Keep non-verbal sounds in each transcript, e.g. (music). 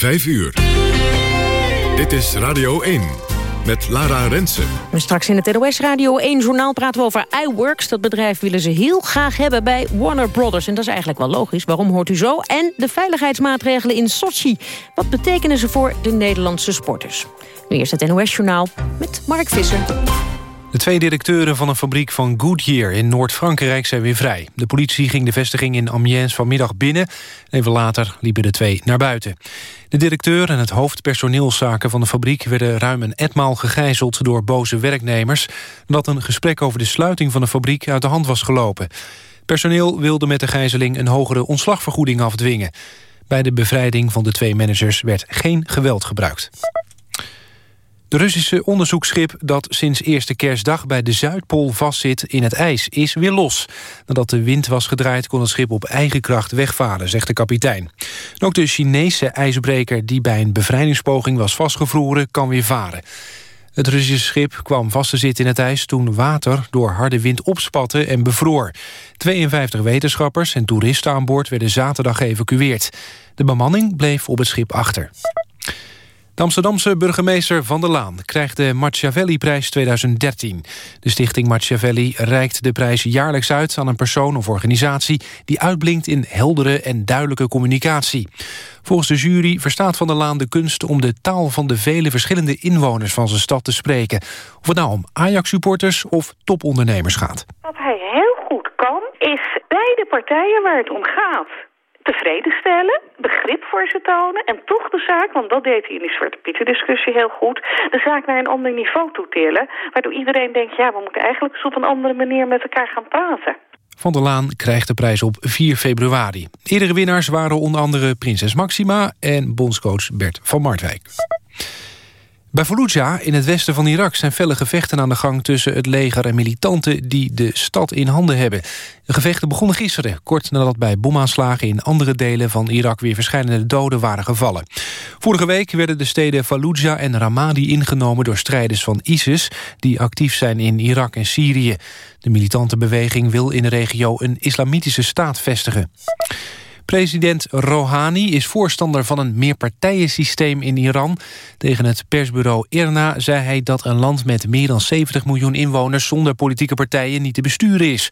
5 uur. Dit is Radio 1 met Lara Rensen. Straks in het NOS Radio 1-journaal praten we over iWorks. Dat bedrijf willen ze heel graag hebben bij Warner Brothers. En dat is eigenlijk wel logisch. Waarom hoort u zo? En de veiligheidsmaatregelen in Sochi. Wat betekenen ze voor de Nederlandse sporters? Nu eerst het NOS-journaal met Mark Visser. De twee directeuren van een fabriek van Goodyear in Noord-Frankrijk zijn weer vrij. De politie ging de vestiging in Amiens vanmiddag binnen. Even later liepen de twee naar buiten. De directeur en het hoofdpersoneelszaken van de fabriek... werden ruim een etmaal gegijzeld door boze werknemers... dat een gesprek over de sluiting van de fabriek uit de hand was gelopen. Personeel wilde met de gijzeling een hogere ontslagvergoeding afdwingen. Bij de bevrijding van de twee managers werd geen geweld gebruikt. De Russische onderzoeksschip dat sinds eerste kerstdag bij de Zuidpool vastzit in het ijs is weer los. Nadat de wind was gedraaid kon het schip op eigen kracht wegvaren, zegt de kapitein. ook de Chinese ijsbreker die bij een bevrijdingspoging was vastgevroren kan weer varen. Het Russische schip kwam vast te zitten in het ijs toen water door harde wind opspatte en bevroor. 52 wetenschappers en toeristen aan boord werden zaterdag geëvacueerd. De bemanning bleef op het schip achter. Amsterdamse burgemeester Van der Laan krijgt de Machiavelli-prijs 2013. De stichting Machiavelli reikt de prijs jaarlijks uit aan een persoon of organisatie... die uitblinkt in heldere en duidelijke communicatie. Volgens de jury verstaat Van der Laan de kunst om de taal van de vele verschillende inwoners van zijn stad te spreken. Of het nou om Ajax-supporters of topondernemers gaat. Wat hij heel goed kan, is beide partijen waar het om gaat tevreden stellen, begrip voor ze tonen... en toch de zaak, want dat deed hij in die Zwarte Pieten-discussie heel goed... de zaak naar een ander niveau toetillen... waardoor iedereen denkt, ja, we moeten eigenlijk eens op een andere manier met elkaar gaan praten. Van der Laan krijgt de prijs op 4 februari. Eerdere winnaars waren onder andere Prinses Maxima... en bondscoach Bert van Martwijk. Bij Fallujah in het westen van Irak zijn felle gevechten aan de gang... tussen het leger en militanten die de stad in handen hebben. De gevechten begonnen gisteren, kort nadat bij bomaanslagen... in andere delen van Irak weer verschillende doden waren gevallen. Vorige week werden de steden Fallujah en Ramadi ingenomen... door strijders van ISIS die actief zijn in Irak en Syrië. De militante beweging wil in de regio een islamitische staat vestigen. President Rouhani is voorstander van een meerpartijensysteem in Iran. Tegen het persbureau IRNA zei hij dat een land met meer dan 70 miljoen inwoners... zonder politieke partijen niet te besturen is.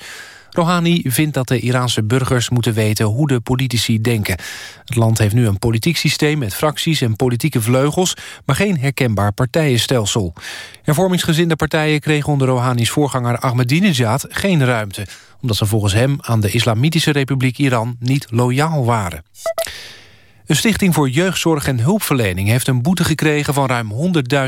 Rouhani vindt dat de Iraanse burgers moeten weten hoe de politici denken. Het land heeft nu een politiek systeem met fracties en politieke vleugels... maar geen herkenbaar partijenstelsel. Hervormingsgezinde partijen kregen onder Rouhani's voorganger Ahmadinejad geen ruimte omdat ze volgens hem aan de Islamitische Republiek Iran niet loyaal waren. Een stichting voor jeugdzorg en hulpverlening heeft een boete gekregen van ruim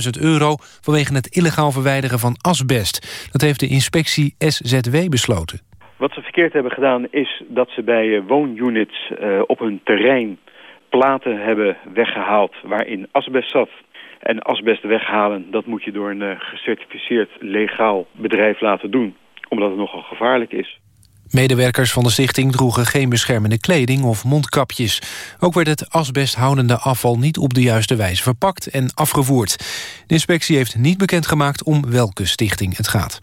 100.000 euro vanwege het illegaal verwijderen van asbest. Dat heeft de inspectie SZW besloten. Wat ze verkeerd hebben gedaan is dat ze bij eh, woonunits uh, op hun terrein platen hebben weggehaald waarin asbest zat. En asbest weghalen, dat moet je door een uh, gecertificeerd legaal bedrijf laten doen omdat het nogal gevaarlijk is. Medewerkers van de stichting droegen geen beschermende kleding of mondkapjes. Ook werd het asbesthoudende afval niet op de juiste wijze verpakt en afgevoerd. De inspectie heeft niet bekendgemaakt om welke stichting het gaat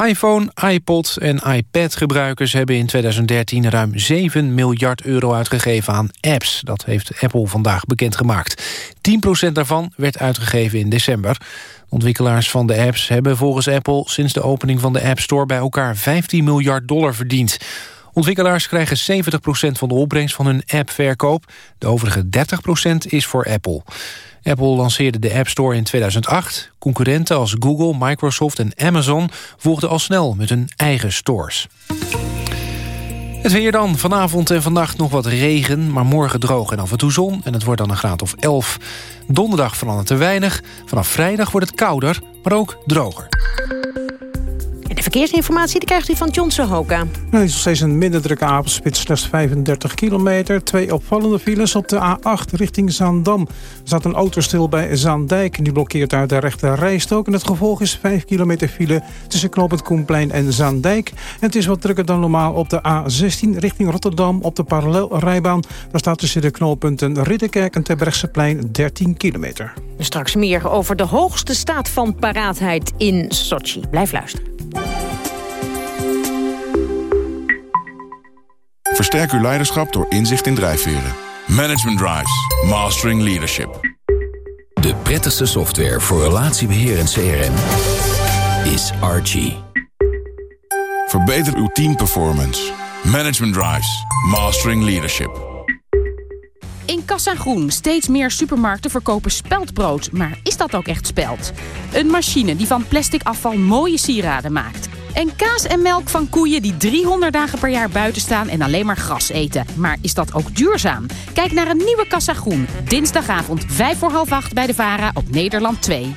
iPhone, iPod en iPad-gebruikers hebben in 2013 ruim 7 miljard euro uitgegeven aan apps. Dat heeft Apple vandaag bekendgemaakt. 10% daarvan werd uitgegeven in december. Ontwikkelaars van de apps hebben volgens Apple sinds de opening van de App Store bij elkaar 15 miljard dollar verdiend. Ontwikkelaars krijgen 70% van de opbrengst van hun appverkoop. De overige 30% is voor Apple. Apple lanceerde de App Store in 2008. Concurrenten als Google, Microsoft en Amazon volgden al snel met hun eigen stores. Het weer dan. Vanavond en vannacht nog wat regen, maar morgen droog en af en toe zon. En het wordt dan een graad of 11. Donderdag verandert te weinig. Vanaf vrijdag wordt het kouder, maar ook droger. Verkeersinformatie die krijgt u van John Sohoka. Er is nog steeds een minder drukke avondspits, slechts 35 kilometer. Twee opvallende files op de A8 richting Zaandam. Er staat een auto stil bij Zaandijk. Die blokkeert uit de rechte rijstok. En het gevolg is 5 kilometer file tussen knooppunt Koenplein en Zaandijk. En het is wat drukker dan normaal op de A16 richting Rotterdam op de parallelrijbaan. Daar staat tussen de knooppunten Ridderkerk en Terbrechtseplein 13 kilometer. Straks meer over de hoogste staat van paraatheid in Sochi. Blijf luisteren. Versterk uw leiderschap door inzicht in drijfveren. Management Drives. Mastering Leadership. De prettigste software voor relatiebeheer en CRM is Archie. Verbeter uw teamperformance. Management Drives. Mastering Leadership. In Kassa Groen steeds meer supermarkten verkopen speldbrood. Maar is dat ook echt speld? Een machine die van plastic afval mooie sieraden maakt. En kaas en melk van koeien die 300 dagen per jaar buiten staan en alleen maar gras eten. Maar is dat ook duurzaam? Kijk naar een nieuwe Kassa Groen. Dinsdagavond 5 voor half 8 bij de VARA op Nederland 2.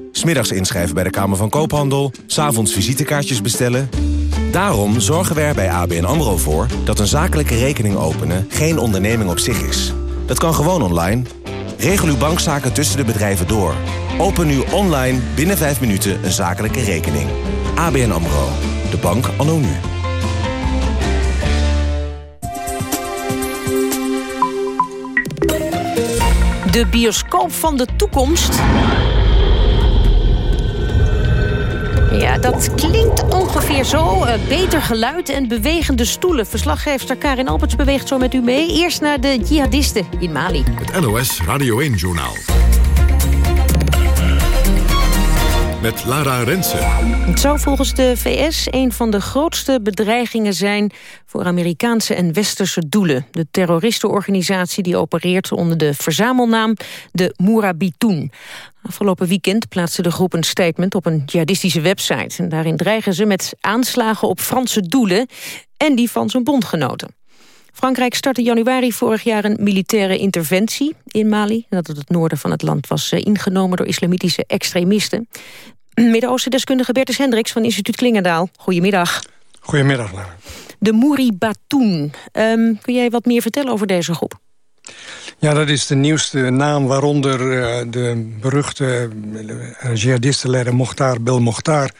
Smiddags inschrijven bij de Kamer van Koophandel, s'avonds visitekaartjes bestellen. Daarom zorgen we er bij ABN AMRO voor dat een zakelijke rekening openen geen onderneming op zich is. Dat kan gewoon online. Regel uw bankzaken tussen de bedrijven door. Open nu online binnen 5 minuten een zakelijke rekening. ABN AMRO. De bank anno nu. De bioscoop van de toekomst Ja, dat klinkt ongeveer zo. Uh, beter geluid en bewegende stoelen. Verslaggever Karin Alberts beweegt zo met u mee. Eerst naar de jihadisten in Mali. Het NOS Radio 1-journaal. Met Lara Rensen. Het zou volgens de VS een van de grootste bedreigingen zijn... voor Amerikaanse en westerse doelen. De terroristenorganisatie die opereert onder de verzamelnaam de Mourabitoun. Afgelopen weekend plaatste de groep een statement op een jihadistische website. En daarin dreigen ze met aanslagen op Franse doelen en die van zijn bondgenoten. Frankrijk startte januari vorig jaar een militaire interventie in Mali... nadat het noorden van het land was eh, ingenomen door islamitische extremisten. Midden-Oosten-deskundige Bertus Hendricks van instituut Klingendaal. Goedemiddag. Goedemiddag, Lara. De Mouri Batoun. Um, kun jij wat meer vertellen over deze groep? Ja, dat is de nieuwste naam waaronder uh, de beruchte uh, jihadistenleider Mokhtar Bel Mokhtar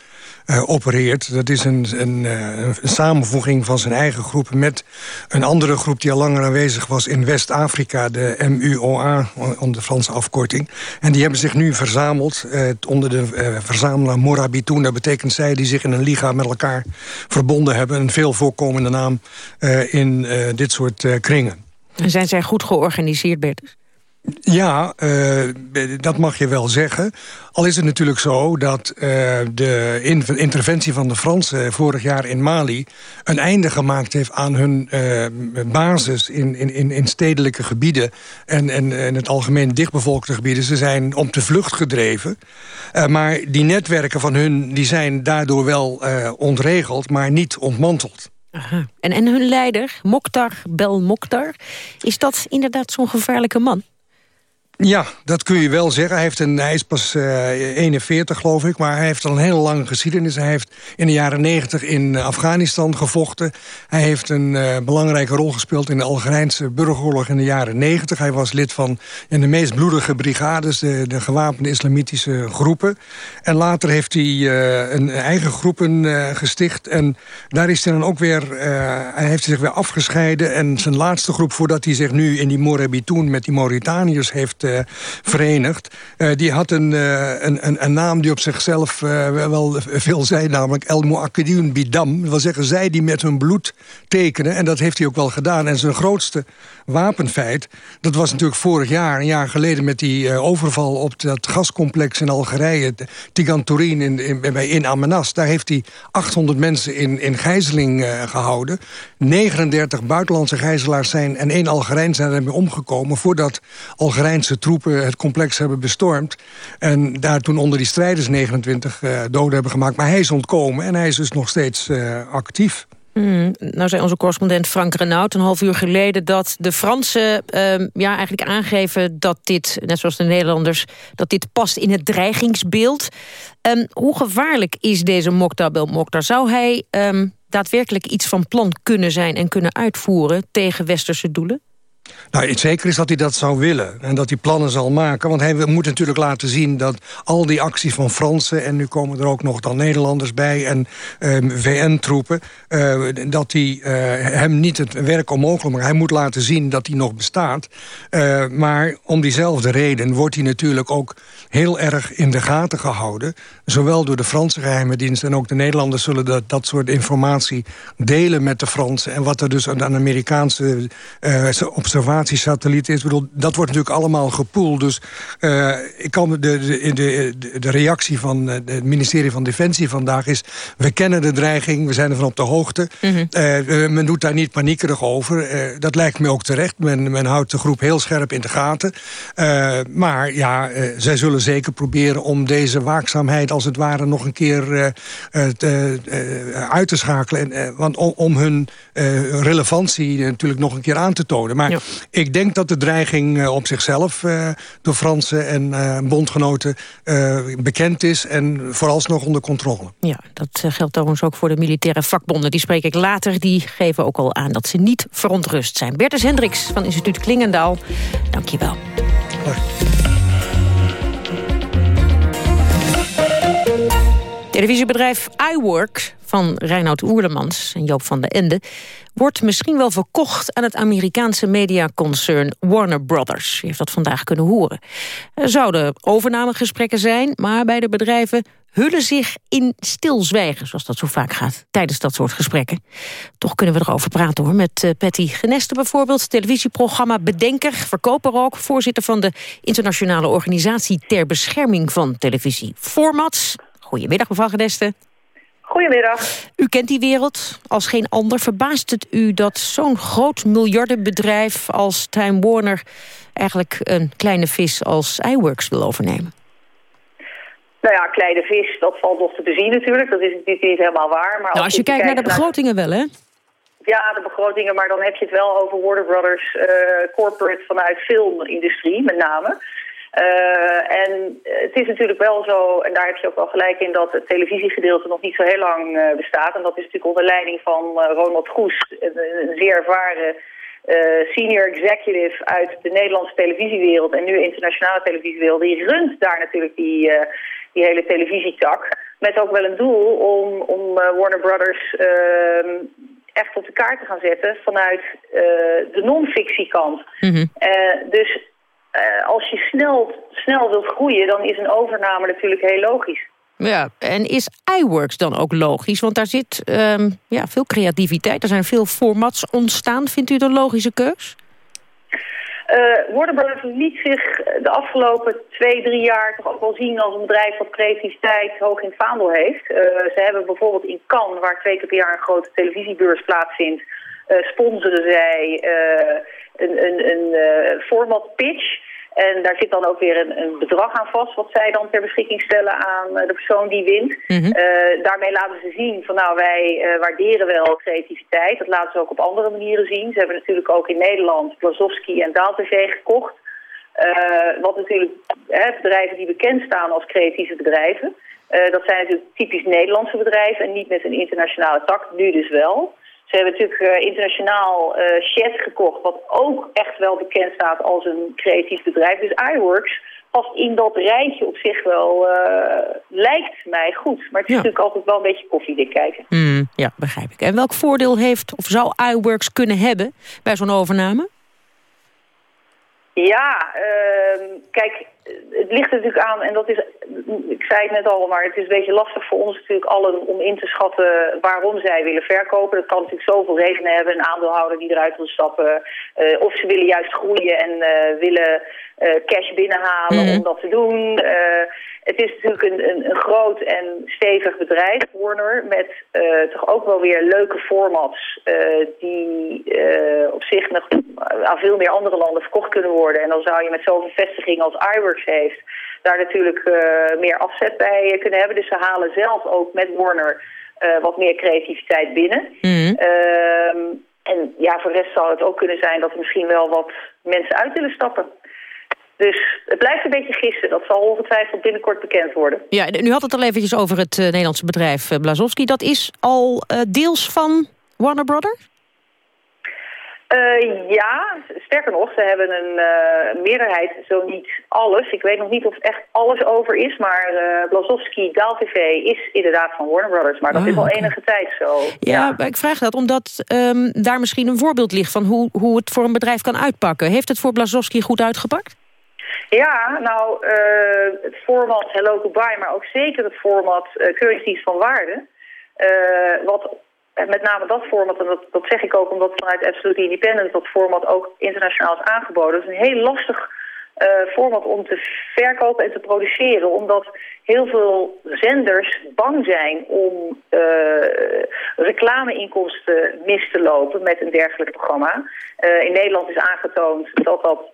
uh, opereert. Dat is een, een, een, samenvoeging van zijn eigen groep met een andere groep die al langer aanwezig was in West-Afrika, de MUOA, onder de Franse afkorting. En die hebben zich nu verzameld onder de verzamelaar Morabitoun. Dat betekent zij die zich in een liga met elkaar verbonden hebben. Een veel voorkomende naam in dit soort kringen. Zijn zij goed georganiseerd, Bertus? Ja, uh, dat mag je wel zeggen. Al is het natuurlijk zo dat uh, de in interventie van de Fransen vorig jaar in Mali... een einde gemaakt heeft aan hun uh, basis in, in, in stedelijke gebieden... En, en, en het algemeen dichtbevolkte gebieden. Ze zijn om de vlucht gedreven. maar die netwerken van hun die zijn daardoor wel ontregeld, maar niet ontmanteld. Aha. En, en hun leider, Mokhtar Bel Mokhtar, is dat inderdaad zo'n gevaarlijke man? Ja, dat kun je wel zeggen. Hij, heeft een, hij is pas uh, 41, geloof ik, maar hij heeft al een hele lange geschiedenis. Hij heeft in de jaren 90 in Afghanistan gevochten. Hij heeft een uh, belangrijke rol gespeeld in de Algerijnse burgeroorlog in de jaren 90. Hij was lid van in de meest bloedige brigades, de, de gewapende islamitische groepen. En later heeft hij een eigen groepen gesticht. En daar is hij dan ook weer, hij heeft zich weer afgescheiden. En zijn laatste groep, voordat hij zich nu in die Morabitoun met die Mauritaniërs heeft verenigd. Uh, die had een, uh, een, een, een, naam die op zichzelf wel veel zei, namelijk El Mu'akkidun Bidam. Dat wil zeggen, zij die met hun bloed tekenen. En dat heeft hij ook wel gedaan. En zijn grootste wapenfeit, dat was natuurlijk vorig jaar, een jaar geleden... met die overval op dat gascomplex in Algerije, in, in, in Amenas. Daar heeft hij 800 mensen in, in gijzeling gehouden. 39 buitenlandse gijzelaars zijn en één Algerijn zijn ermee omgekomen... voordat Algerijnse troepen het complex hebben bestormd. En daar toen onder die strijders 29 uh, doden hebben gemaakt. Maar hij is ontkomen en hij is dus nog steeds uh, actief. Mm, nou zei onze correspondent Frank Renaud een half uur geleden... dat de Fransen uh, ja, eigenlijk aangeven dat dit, net zoals de Nederlanders... dat dit past in het dreigingsbeeld. Um, hoe gevaarlijk is deze Mokhtar Bel Mokhtar? Zou hij um, daadwerkelijk iets van plan kunnen zijn en kunnen uitvoeren tegen westerse doelen? Nou, het zeker is dat hij dat zou willen. En dat hij plannen zal maken. Want hij moet natuurlijk laten zien dat al die acties van Fransen... en nu komen er ook nog dan Nederlanders bij en ehm, VN-troepen... Uh, dat hij uh, hem niet het werk onmogelijk maakt. Hij moet laten zien dat hij nog bestaat. Uh, maar om diezelfde reden wordt hij natuurlijk ook heel erg in de gaten gehouden. Zowel door de Franse geheime dienst en ook de Nederlanders... zullen dat, dat soort informatie delen met de Fransen. En wat er dus aan Amerikaanse observatie observatiesatelliet is. Bedoel, dat wordt natuurlijk allemaal gepoeld. Dus uh, ik kan de, de, de, de, reactie van eh, het ministerie van Defensie vandaag is... we kennen de dreiging, we zijn ervan op de hoogte. Mm -hmm. uh, men doet daar niet paniekerig over. Uh, dat lijkt me ook terecht. Men, men houdt de groep heel scherp in de gaten. maar ja, zij zullen zeker proberen om deze waakzaamheid... als het ware nog een keer te, uit te schakelen. En, want om, om hun relevantie natuurlijk nog een keer aan te tonen. Maar ja. Ik denk dat de dreiging op zichzelf door Fransen en bondgenoten bekend is... en vooralsnog onder controle. Ja, dat geldt trouwens ook voor de militaire vakbonden. Die spreek ik later, die geven ook al aan dat ze niet verontrust zijn. Bertus Hendricks van instituut Klingendaal, dank je wel. Televisiebedrijf iWork van Reinoud Oerlemans en Joop van der Ende... wordt misschien wel verkocht aan het Amerikaanse mediaconcern Warner Brothers. U heeft dat vandaag kunnen horen. Er zouden overnamegesprekken zijn, maar beide bedrijven hullen zich in stilzwijgen, zoals dat zo vaak gaat, tijdens dat soort gesprekken. Toch kunnen we erover praten hoor, met uh, Patty Geneste bijvoorbeeld, televisieprogramma Bedenker, verkoper ook, voorzitter van de internationale organisatie ter bescherming van televisie. Formats. Goedemiddag mevrouw Geneste. Goedemiddag. U kent die wereld als geen ander. Verbaast het u dat zo'n groot miljardenbedrijf als Time Warner... eigenlijk een kleine vis als iWorks wil overnemen? Nou ja, kleine vis, dat valt nog te bezien natuurlijk. Dat is niet, niet helemaal waar. Maar nou, als je kijkt naar de begrotingen wel, hè? Ja, de begrotingen, maar dan heb je het wel over Warner Brothers uh, corporate vanuit filmindustrie met name. Uh, en het is natuurlijk wel zo, en daar heb je ook wel gelijk in... dat het televisiegedeelte nog niet zo heel lang uh, bestaat. En dat is natuurlijk onder leiding van uh, Ronald Goes, een, zeer ervaren senior executive... uit de Nederlandse televisiewereld en nu internationale televisiewereld. Die runt daar natuurlijk die, die hele televisietak. Met ook wel een doel om, om Warner Brothers ehm, echt op de kaart te gaan zetten... vanuit de non-fictiekant. Mm -hmm. dus uh, als je snel, snel wilt groeien, dan is een overname natuurlijk heel logisch. Ja, en is iWorks dan ook logisch? Want daar zit um, ja, veel creativiteit, er zijn veel formats ontstaan. Vindt u een logische keus? Uh, Warner Brothers liet zich de afgelopen twee, drie jaar toch ook wel zien als een bedrijf dat creativiteit hoog in het vaandel heeft. Uh, ze hebben bijvoorbeeld in Cannes, waar twee keer per jaar een grote televisiebeurs plaatsvindt, uh, sponsoren zij een, een, een format pitch. En daar zit dan ook weer een, een, bedrag aan vast... wat zij dan ter beschikking stellen aan uh, de persoon die wint. Mm -hmm. uh, daarmee laten ze zien van nou, wij uh, waarderen wel creativiteit. Dat laten ze ook op andere manieren zien. Ze hebben natuurlijk ook in Nederland Blazowski en DaalTV gekocht. wat natuurlijk hè, bedrijven die bekend staan als creatieve bedrijven. dat zijn natuurlijk typisch Nederlandse bedrijven en niet met een internationale tak. Nu dus wel. Ze hebben natuurlijk uh, internationaal uh, Chat gekocht, wat ook echt wel bekend staat als een creatief bedrijf. Dus iWorks past in dat rijtje op zich wel, uh, lijkt mij goed. Maar het is ja. natuurlijk altijd wel een beetje koffiedik kijken. Mm, ja, begrijp ik. En welk voordeel heeft of zou iWorks kunnen hebben bij zo'n overname? Ja, uh, kijk, het ligt er natuurlijk aan, en dat is, ik zei het net al, maar het is een beetje lastig voor ons natuurlijk allen om in te schatten waarom zij willen verkopen. Dat kan natuurlijk zoveel redenen hebben, een aandeelhouder die eruit wil stappen, uh, of ze willen juist groeien en uh, willen uh, cash binnenhalen mm. om dat te doen. Het is natuurlijk een, een, een, groot en stevig bedrijf, Warner, met toch ook wel weer leuke formats die op zich nog aan veel meer andere landen verkocht kunnen worden. En dan zou je met zoveel vestigingen als iWorks heeft, daar natuurlijk meer afzet bij kunnen hebben. Dus ze halen zelf ook met Warner wat meer creativiteit binnen. Mm. Uh, en ja, voor de rest zou het ook kunnen zijn dat er misschien wel wat mensen uit willen stappen. Dus het blijft een beetje gissen. Dat zal ongetwijfeld binnenkort bekend worden. Ja, nu had het al eventjes over het uh, Nederlandse bedrijf Blazowski. Dat is al deels van Warner Brothers? Uh, ja, sterker nog, ze hebben een uh, meerderheid, zo niet alles. Ik weet nog niet of echt alles over is, maar uh, Blazowski, DaalTV is inderdaad van Warner Brothers. Maar dat Ah, is al enige tijd zo. Ja, maar ik vraag dat omdat ehm, daar misschien een voorbeeld ligt... van hoe, hoe het voor een bedrijf kan uitpakken. Heeft het voor Blazowski goed uitgepakt? Ja, nou, eh, het format Hello Goodbye, maar ook zeker het format uh, Keuringsdienst van Waarde. Uh, wat met name dat format, en dat, dat zeg ik ook omdat vanuit Absolute Independent dat format ook internationaal is aangeboden. Het is een heel lastig uh, format om te verkopen en te produceren, omdat heel veel zenders bang zijn om uh, reclameinkomsten mis te lopen met een dergelijk programma. In Nederland is aangetoond dat dat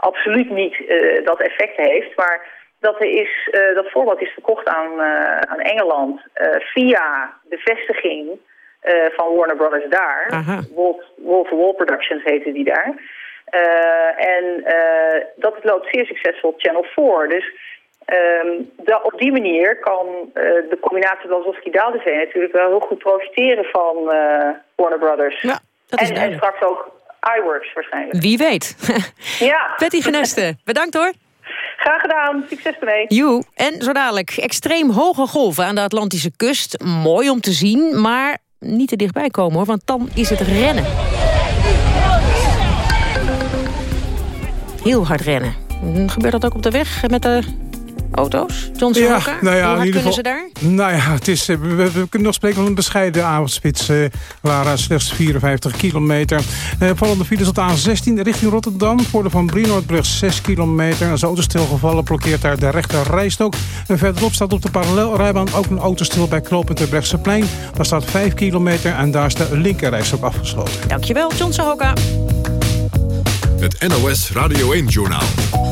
absoluut niet uh, dat effect heeft, maar dat, er is, uh, dat format is verkocht aan, uh, aan Engeland via de vestiging van Warner Brothers daar. Wolf, Wolf Wall Productions heette die daar. en dat loopt zeer succesvol op Channel 4. Dus um, da, op die manier kan de combinatie Blazowski-Daaltv natuurlijk wel heel goed profiteren van Warner Brothers. Ja, dat is en, en straks ook iWorks waarschijnlijk. Wie weet. (laughs) ja. (laughs) Betty Geneste, bedankt hoor. Graag gedaan. Succes ermee. Joe. En zo dadelijk. Extreem hoge golven aan de Atlantische kust. Mooi om te zien, maar niet te dichtbij komen hoor. Want dan is het rennen. Heel hard rennen. Gebeurt dat ook op de weg met de auto's? John ja, nou ja, Hoe hard in ieder kunnen geval, ze daar? Nou ja, het is, we, we, kunnen nog spreken van een bescheiden avondspits. Uh, Lara, slechts 54 kilometer. Uh, vallende files op de A16 richting Rotterdam. Voor de Van Brienoordbrug 6 kilometer. Als de auto stilgevallen blokkeert daar de rechter rijstok. En verderop staat op de parallelrijbaan ook een auto stil bij knooppunt Terbrechtseplein. Daar staat 5 kilometer en daar is de linkerrijstok afgesloten. Dankjewel, John Soroka. Het NOS Radio 1-journaal.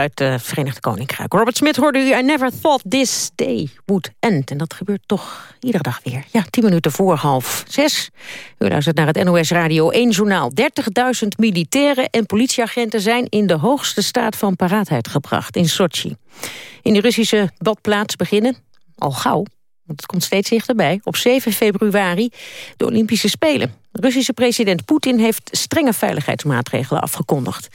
Uit het Verenigd Koninkrijk. Robert Smith hoorde u, I never thought this day would end. En dat gebeurt toch iedere dag weer. Ja, tien minuten voor half zes. U luistert naar het NOS Radio 1 journaal. 30.000 militairen en politieagenten zijn in de hoogste staat van paraatheid gebracht in Sochi. In de Russische badplaats beginnen, al gauw, want het komt steeds dichterbij, op 7 februari de Olympische Spelen. Russische president Poetin heeft strenge veiligheidsmaatregelen afgekondigd.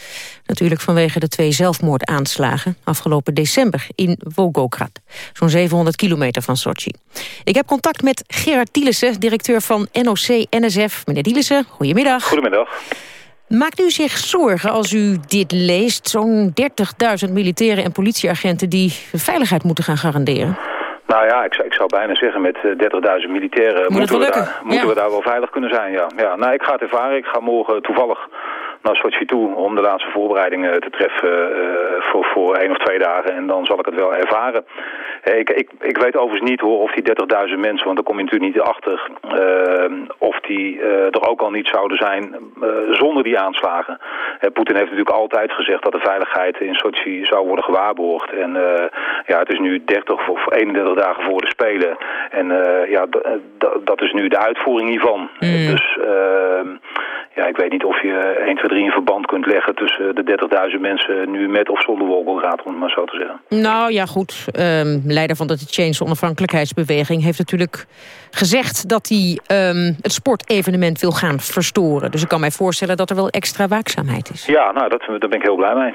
Natuurlijk vanwege de twee zelfmoordaanslagen afgelopen december in Volgograd. Zo'n 700 kilometer van Sochi. Ik heb contact met Gerard Dielissen, directeur van NOC-NSF. Meneer Dielissen, goedemiddag. Goedemiddag. Maakt u zich zorgen als u dit leest? Zo'n 30.000 militairen en politieagenten die veiligheid moeten gaan garanderen? Nou ja, ik, zou- ik zou bijna zeggen met eh, 30.000 militairen Moet het moeten, we daar, moeten Ja. we daar wel veilig kunnen zijn. Ja. Ja, nou, ik ga het ervaren. Ik ga morgen toevallig naar Sochi toe om de laatste voorbereidingen te treffen eh, voor, voor één of twee dagen. En dan zal ik het wel ervaren. Ik, ik, ik weet overigens niet hoor of die 30.000 mensen, want daar kom je natuurlijk niet achter, eh, of die eh, er ook al niet zouden zijn eh, zonder die aanslagen. Poetin heeft natuurlijk altijd gezegd dat de veiligheid in Sochi zou worden gewaarborgd. En ja, het is nu 30 of 31 dagen voor de Spelen. En ja, dat is nu de uitvoering hiervan. Dus eh, ja, ik weet niet of je 1, 2, 3 in verband kunt leggen tussen de 30.000 mensen nu met of zonder Wolgograd, om het maar zo te zeggen. Nou ja, goed. Ehm, leider van de Change onafhankelijkheidsbeweging heeft natuurlijk gezegd dat hij ehm, het sportevenement wil gaan verstoren. Dus ik kan mij voorstellen dat er wel extra waakzaamheid is. Ja, nou, dat, daar ben ik heel blij mee.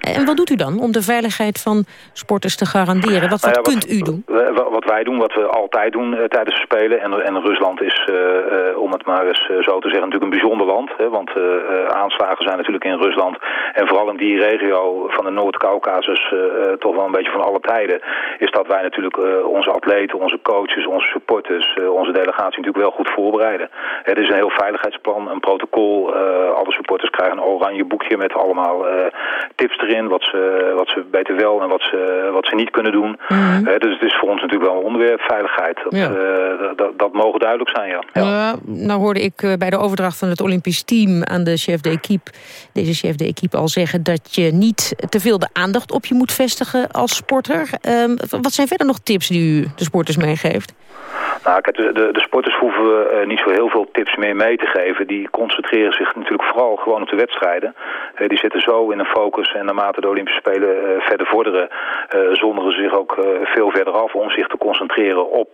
En wat doet u dan om de veiligheid van sporters te garanderen? Wat, Nou wat kunt u doen? wa- wa- Wat wij doen, wat we altijd doen eh, tijdens de Spelen. En, en Rusland is, eh, eh, om het maar eens zo te zeggen, natuurlijk een bijzonder land. Hè, want aanslagen zijn natuurlijk in Rusland. En vooral in die regio van de Noord-Caucasus, toch wel een beetje van alle tijden. Is dat wij natuurlijk eh, onze atleten, onze coaches, onze supporters, eh, onze delegatie natuurlijk wel goed voorbereiden. Het is een heel veiligheidsplan, een protocol. eh, alle supporters krijgen een oranje boekje met allemaal tips erin. Wat ze, wat ze beter wel en wat ze, wat ze niet kunnen doen. Eh, dus het is voor ons natuurlijk wel een onderwerp, veiligheid. Dat, Ja. dat, dat mogen duidelijk zijn, ja. ja. Nou hoorde ik bij de overdracht van het Olympisch team aan de chef de equipe, deze chef de equipe al zeggen dat je niet te veel de aandacht op je moet vestigen als sporter. Ehm, wat zijn verder nog tips die u de sporters meegeeft? Nou, kijk, de, de, de sporters hoeven we eh, niet zo heel veel tips meer mee te geven. Die concentreren zich natuurlijk vooral gewoon op de wedstrijden. Eh, die zitten zo in een focus en naarmate de Olympische Spelen eh, verder vorderen... zonderen ze zich ook veel verder af om zich te concentreren op,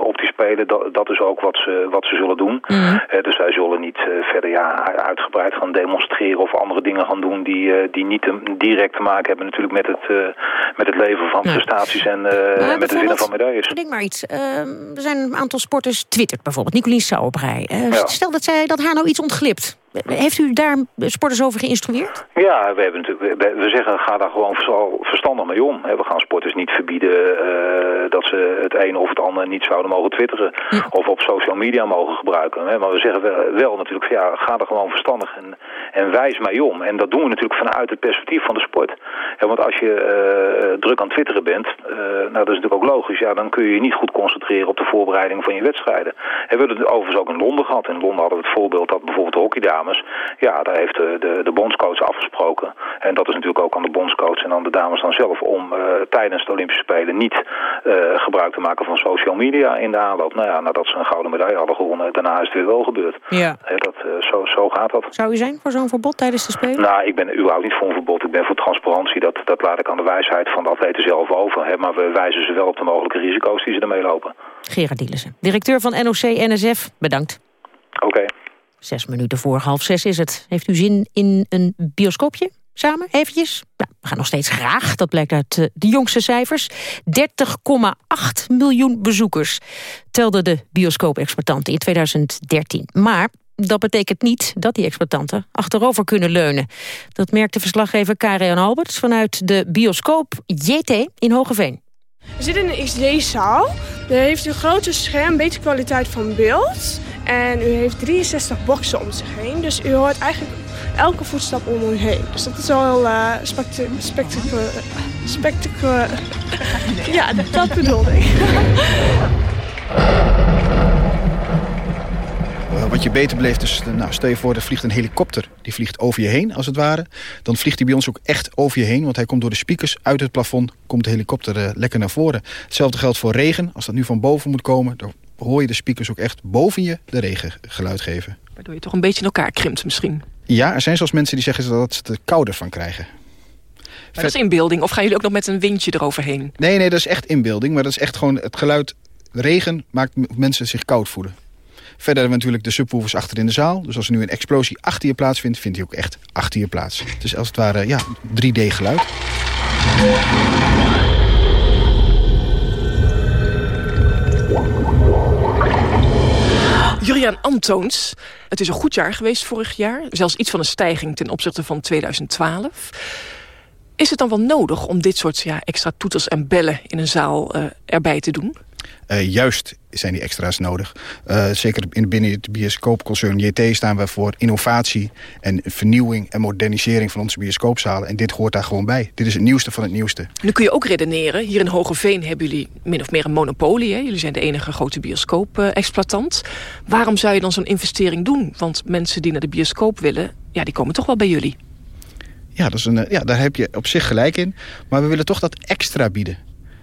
op die Spelen. Dat, dat is ook wat ze, wat ze zullen doen. Eh, dus zij zullen niet verder ja, uitgebreid gaan demonstreren of andere dingen gaan doen... die, die niet te- direct te maken hebben natuurlijk met het, met het leveren van prestaties en met het winnen van medailles. Ik denk maar iets. Ehm, er zijn een aantal sporters twittert bijvoorbeeld. Nicolien Sauerbrei. Ja. Stel dat, zij, dat haar nou iets ontglipt. Heeft u daar sporters over geïnstrueerd? Ja, we, hebben natuurlijk, we, zeggen ga daar gewoon verstandig mee om. We gaan sporters niet verbieden eh, dat ze het een of het ander niet zouden mogen twitteren. Of op social media mogen gebruiken. Maar we zeggen wel, wel natuurlijk ja, ga er gewoon verstandig en, en wijs mee om. En dat doen we natuurlijk vanuit het perspectief van de sport. Want als je eh, druk aan twitteren bent, eh, nou dat is natuurlijk ook logisch. Ja, dan kun je je niet goed concentreren op de voorbereiding van je wedstrijden. En we hebben het overigens ook in Londen gehad. In Londen hadden we het voorbeeld dat bijvoorbeeld de hockeydames, ja, daar heeft de, de, de bondscoach afgesproken. En dat is natuurlijk ook aan de bondscoach en aan de dames dan zelf om eh, tijdens de Olympische Spelen niet eh, gebruik te maken van social media in de aanloop. Nou ja, nadat ze een gouden medaille hadden gewonnen, daarna is het weer wel gebeurd. Ja. Dat, eh, zo, zo gaat dat. Zou u zijn voor zo'n verbod tijdens de Spelen? Nou, ik ben überhaupt niet voor een verbod. Ik ben voor transparantie. Dat, dat laat ik aan de wijsheid van de atleten zelf over. Hè. Maar we wijzen ze wel op de mogelijke risico's die ze ermee lopen. Gerard Dielissen, directeur van NOC-NSF. Bedankt. Oké. Zes minuten voor half zes is het. Heeft u zin in een bioscoopje? Samen, eventjes? Nou, we gaan nog steeds graag. Dat blijkt uit eh, de jongste cijfers. 30,8 miljoen bezoekers telden de bioscoop-exploitanten in 2013. Maar dat betekent niet dat die exploitanten achterover kunnen leunen. Dat merkte verslaggever Karian Alberts vanuit de bioscoop JT in Hogeveen. We zitten in een XD-zaal. U heeft een groter scherm, betere kwaliteit van beeld. En u heeft 63 boxen om zich heen. Dus u hoort eigenlijk elke voetstap om u heen. Dus dat is wel heel uh, spectaculair. Spectaculair. ja, dat, dat bedoelde ik. Wat wat je beter beleeft is, eh, nou, stel je voor, er vliegt een helikopter. Die vliegt over je heen, als het ware. Dan vliegt hij bij ons ook echt over je heen. Want hij komt door de speakers uit het plafond, komt de helikopter eh, lekker naar voren. Hetzelfde geldt voor regen. Als dat nu van boven moet komen, hoor je de speakers ook echt boven je de regengeluid geven. Waardoor je toch een beetje in elkaar krimpt misschien. Ja, er zijn zelfs mensen die zeggen dat ze er kouder van krijgen. Maar dat is inbeelding. Of gaan jullie ook nog met een windje eroverheen? Nee, nee, dat is echt inbeelding. Maar dat is echt gewoon het geluid. Regen maakt mensen zich koud voelen. Verder hebben we natuurlijk de subwoofers achter in de zaal. Dus als er nu een explosie achter je plaatsvindt, vindt die ook echt achter je plaats. Het is als het ware, ja, 3D Juriaan Antoons, het is een goed jaar geweest vorig jaar. Zelfs iets van een stijging ten opzichte van 2012. Is het dan wel nodig om dit soort ja, extra toeters en bellen in een zaal eh, erbij te doen? Eh, juist zijn die extra's nodig. Eh, zeker in, binnen het bioscoopconcern JT staan we voor innovatie en vernieuwing en modernisering van onze bioscoopzalen. En dit hoort daar gewoon bij. Dit is het nieuwste van het nieuwste. Nu kun je ook redeneren. Hier in Hogeveen hebben jullie min of meer een monopolie. Hè? Jullie zijn de enige grote bioscoop-exploitant. Waarom zou je dan zo'n investering doen? Want mensen die naar de bioscoop willen, ja, die komen toch wel bij jullie. Ja, dat is een, eh, ja, daar heb je op zich gelijk in. Maar we willen toch dat extra bieden.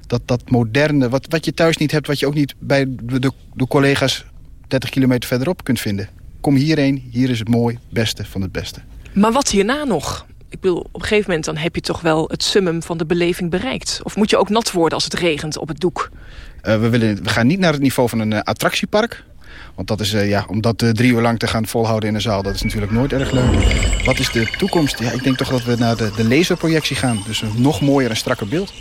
Dat, dat moderne, wat, wat je thuis niet hebt... wat je ook niet bij de, de, de collega's 30 kilometer verderop kunt vinden. Kom hierheen, hier is het mooi, beste van het beste. Maar wat hierna nog? Ik bedoel, op een gegeven moment dan heb je toch wel het summum van de beleving bereikt. Of moet je ook nat worden als het regent op het doek? Eh, we, willen, we gaan niet naar het niveau van een eh, attractiepark. Want dat is, eh, ja, om dat drie uur lang te gaan volhouden in een zaal... dat is natuurlijk nooit erg leuk. Wat is de toekomst? Ja, ik denk toch dat we naar de, de laserprojectie gaan. Dus een nog mooier en strakker beeld.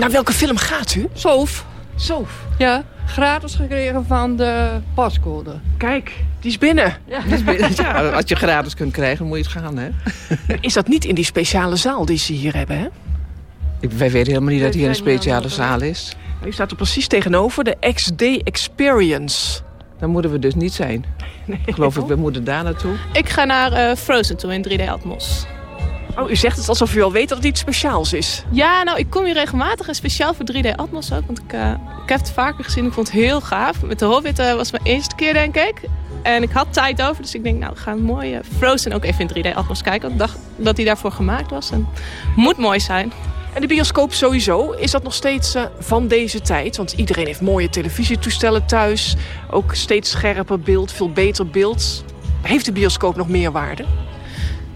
Naar welke film gaat u? Sof. Sof? Ja, gratis gekregen van de pascode. Kijk, die is binnen. Ja, die is binnen. ja, als je gratis kunt krijgen, moet je het gaan, hè? (laughs) Is dat niet in die speciale zaal die ze hier hebben, hè? Ik, wij weten helemaal niet dat hier een speciale zaal is. U staat er precies tegenover, de XD Experience. Daar moeten we dus niet zijn. Geloof ik, we moeten daar naartoe. Ik ga naar eh, Frozen toe in 3D Atmos. Oh, u zegt het alsof u al weet dat het iets speciaals is. Ja, nou, ik kom hier regelmatig en speciaal voor 3D Atmos ook. Want ik, eh, ik heb het vaker gezien. Ik vond het heel gaaf. Met de Hobbit eh, was mijn eerste keer, denk ik. En ik had tijd over, dus ik denk, nou, we gaan mooi eh, Frozen ook even in 3D Atmos kijken. Want ik dacht dat hij daarvoor gemaakt was. En moet mooi zijn. En de bioscoop sowieso, is dat nog steeds van deze tijd? Want iedereen heeft mooie televisietoestellen thuis. Ook steeds scherper beeld, veel beter beeld. Heeft de bioscoop nog meer waarde?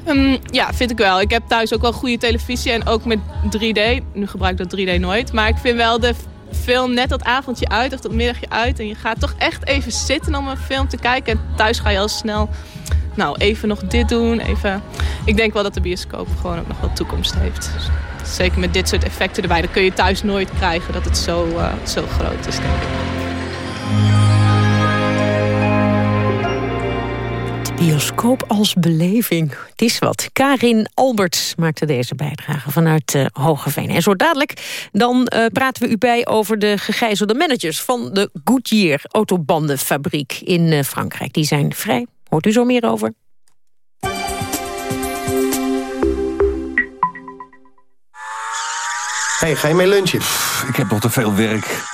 Ehm, ja, vind ik wel. Ik heb thuis ook wel goede televisie en ook met 3D. Nu gebruik ik dat 3D nooit. Maar ik vind wel de film net dat avondje uit of dat middagje uit. En je gaat toch echt even zitten om een film te kijken. En thuis ga je al snel, nou, even nog dit doen. Even. Ik denk wel dat de bioscoop gewoon ook nog wel toekomst heeft. Zeker met dit soort effecten erbij. Dat kun je thuis nooit krijgen dat het zo, eh, zo groot is, denk ik. Bioscoop als beleving. Het is wat. Karin Alberts maakte deze bijdrage vanuit uh, Hogeveen. En zo dadelijk dan uh, praten we u bij over de gegijzelde managers... van de Goodyear autobandenfabriek in uh, Frankrijk. Die zijn vrij. Hoort u zo meer over? Hey, ga je mee lunchen? Ik heb nog te veel werk.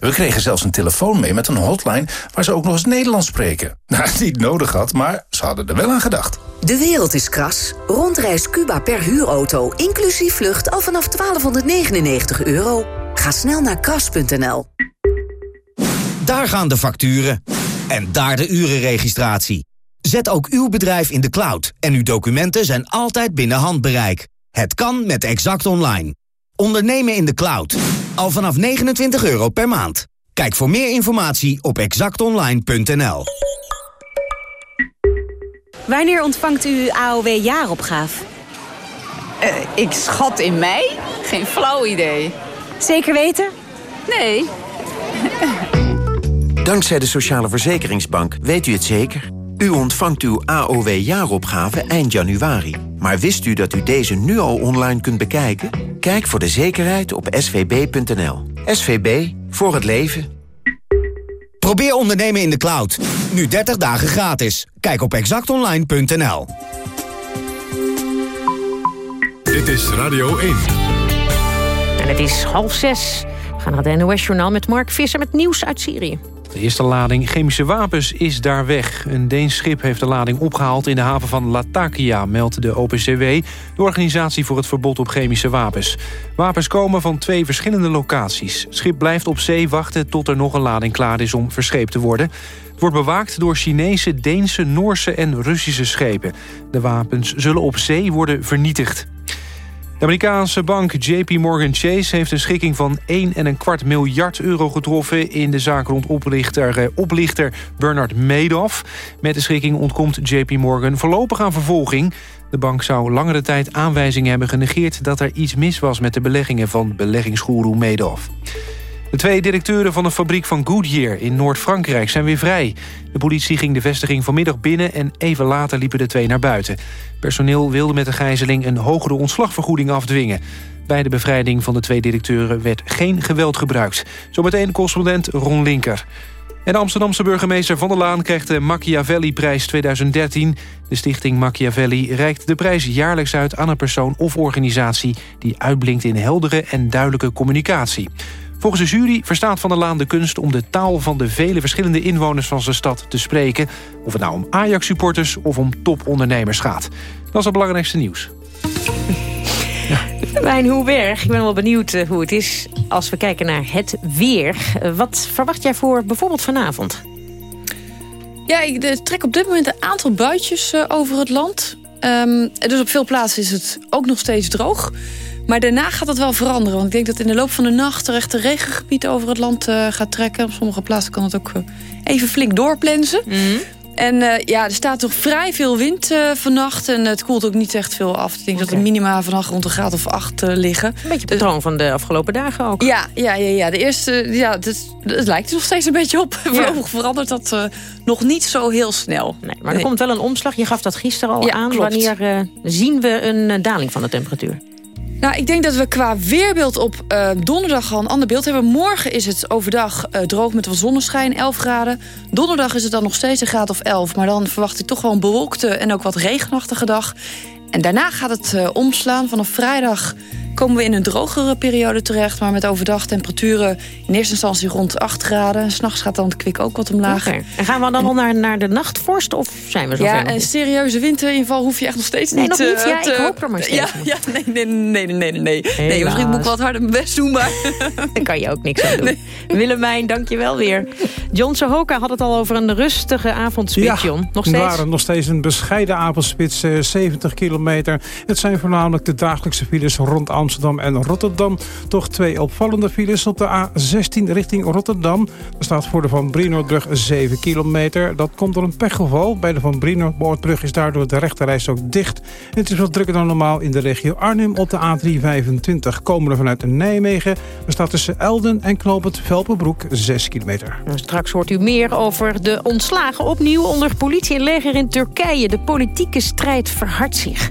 We kregen zelfs een telefoon mee met een hotline waar ze ook nog eens Nederlands spreken. (laughs) Nou, niet nodig had, maar ze hadden er wel aan gedacht. De wereld is kras. Rondreis Cuba per huurauto, inclusief vlucht al vanaf 1299 euro. Ga snel naar kras.nl. Daar gaan de facturen. En daar de urenregistratie. Zet ook uw bedrijf in de cloud en uw documenten zijn altijd binnen handbereik. Het kan met Exact Online. Ondernemen in de cloud. Al vanaf 29 euro per maand. Kijk voor meer informatie op exactonline.nl. Wanneer ontvangt u uw AOW-jaaropgave? Uh, ik schat in mei? Geen flauw idee. Zeker weten? Nee. (laughs) Dankzij de Sociale Verzekeringsbank weet u het zeker. U ontvangt uw AOW-jaaropgave eind januari. Maar wist u dat u deze nu al online kunt bekijken? Kijk voor de zekerheid op svb.nl. SVB, voor het leven. Probeer ondernemen in de cloud. Nu 30 dagen gratis. Kijk op exactonline.nl. Dit is Radio 1. En het is half zes. We gaan naar het NOS-journaal met Mark Visser met nieuws uit Syrië. De eerste lading chemische wapens is daar weg. Een Deens schip heeft de lading opgehaald in de haven van Latakia... meldt de OPCW, de Organisatie voor het Verbod op Chemische Wapens. Wapens komen van twee verschillende locaties. Het schip blijft op zee wachten tot er nog een lading klaar is om verscheept te worden. Het wordt bewaakt door Chinese, Deense, Noorse en Russische schepen. De wapens zullen op zee worden vernietigd. De Amerikaanse bank JP Morgan Chase heeft een schikking van 1,25 miljard euro getroffen in de zaak rond oplichter, eh, oplichter Bernard Madoff. Met de schikking ontkomt JP Morgan voorlopig aan vervolging. De bank zou langere tijd aanwijzingen hebben genegeerd dat er iets mis was met de beleggingen van beleggingsgoeroe Madoff. De twee directeuren van de fabriek van Goodyear in Noord-Frankrijk zijn weer vrij. De politie ging de vestiging vanmiddag binnen en even later liepen de twee naar buiten. Personeel wilde met de gijzeling een hogere ontslagvergoeding afdwingen. Bij de bevrijding van de twee directeuren werd geen geweld gebruikt. Zometeen correspondent Ron Linker. En de Amsterdamse burgemeester Van der Laan krijgt de Machiavelli-prijs 2013. De stichting Machiavelli reikt de prijs jaarlijks uit aan een persoon of organisatie... die uitblinkt in heldere en duidelijke communicatie. Volgens de jury verstaat Van der Laan de kunst om de taal van de vele verschillende inwoners van zijn stad te spreken. Of het nou om Ajax-supporters of om topondernemers gaat. Dat is het belangrijkste nieuws. Wijn Hoeberg, ik ben wel benieuwd eh, hoe het is als we kijken naar het weer. Eh, Wat verwacht jij voor bijvoorbeeld vanavond? Ja, ik eh, trek op dit moment een aantal buitjes over het land. Ehm, dus op veel plaatsen is het ook nog steeds droog. Maar daarna gaat het wel veranderen. Want ik denk dat in de loop van de nacht er echt een regengebied over het land eh, gaat trekken. Op sommige plaatsen kan het ook eh, even flink doorplensen. En eh, ja, er staat toch vrij veel wind vannacht. En het koelt ook niet echt veel af. Ik denk dat de minima vannacht rond een graad of acht liggen. Een beetje het patroon van de afgelopen dagen ook. Ja, ja, ja, ja. de eerste, ja, het, het lijkt er nog steeds een beetje op. (laughs) Voorlopig verandert dat nog niet zo heel snel. Nee, maar er komt wel een omslag. Je gaf dat gisteren al Ja, aan. klopt. Wanneer zien we een daling van de temperatuur? Nou, ik denk dat we qua weerbeeld op eh, donderdag al een ander beeld hebben. Morgen is het overdag eh, droog met wat zonneschijn, 11 graden. Donderdag is het dan nog steeds een graad of 11. Maar dan verwacht ik toch wel een bewolkte en ook wat regenachtige dag. En daarna gaat het eh, omslaan. Vanaf vrijdag komen we in een drogere periode terecht. Maar met overdag temperaturen in eerste instantie rond 8 graden. S'nachts gaat dan het kwik ook wat omlaag. En gaan we dan al naar, naar de nachtvorst of zijn we zo Ja, een serieuze winterinval hoef je echt nog steeds Nee, niet... nog niet? eh, Ja, te- ik hoop er maar steeds Ja, ja nee, nee, nee, nee, nee, nee. Nee, misschien moet ik wat harder mijn best doen, maar... (laughs) Daar kan je ook niks aan doen. Willemijn, dank je wel weer. John Sohoka had het al over een rustige avondspits, John. Nog er steeds? waren nog steeds een bescheiden avondspits, eh, 70 kilometer. Het zijn voornamelijk de dagelijkse files rond Amsterdam en Rotterdam. Toch twee opvallende files op de A16 richting Rotterdam. Er staat voor de Van Brienoordbrug 7 kilometer. Dat komt door een pechgeval. Bij de Van Brienoordbrug is daardoor de rechterreis ook dicht. Het is wat drukker dan normaal in de regio Arnhem op de A325. Komende vanuit Nijmegen. Er staat tussen Elden en Knoopend Velpenbroek 6 kilometer. Nou, Straks hoort u meer over de ontslagen opnieuw onder politie en leger in Turkije. De politieke strijd verhardt zich.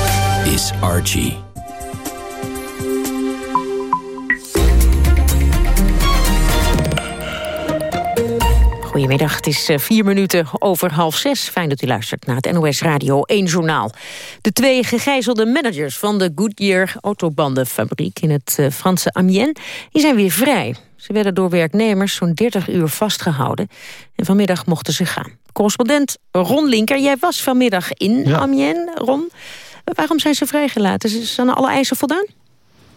is Archie. Goedemiddag, het is eh, vier minuten over half zes. Fijn dat u luistert naar het NOS Radio 1 Journaal. De twee gegijzelde managers van de Goodyear autobandenfabriek... in het eh, Franse Amiens, die zijn weer vrij. Ze werden door werknemers zo'n 30 uur vastgehouden. En vanmiddag mochten ze gaan. Correspondent Ron Linker, jij was vanmiddag in Amiens, Ron. Waarom zijn ze vrijgelaten? Zijn alle eisen voldaan?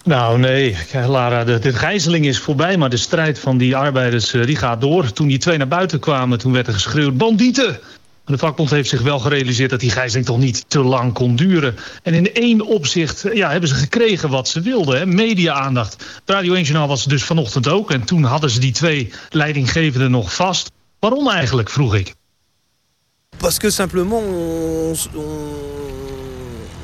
Nou nee, Lara, de, de gijzeling is voorbij, maar de strijd van die arbeiders die gaat door. Toen die twee naar buiten kwamen, toen werd er geschreeuwd, bandieten! De vakbond heeft zich wel gerealiseerd dat die gijzeling toch niet te lang kon duren. En in één opzicht ja, hebben ze gekregen wat ze wilden. Media-aandacht. Radio 1 Journaal was dus vanochtend ook. En toen hadden ze die twee leidinggevenden nog vast. Waarom eigenlijk, vroeg ik. Parce que simplement, on,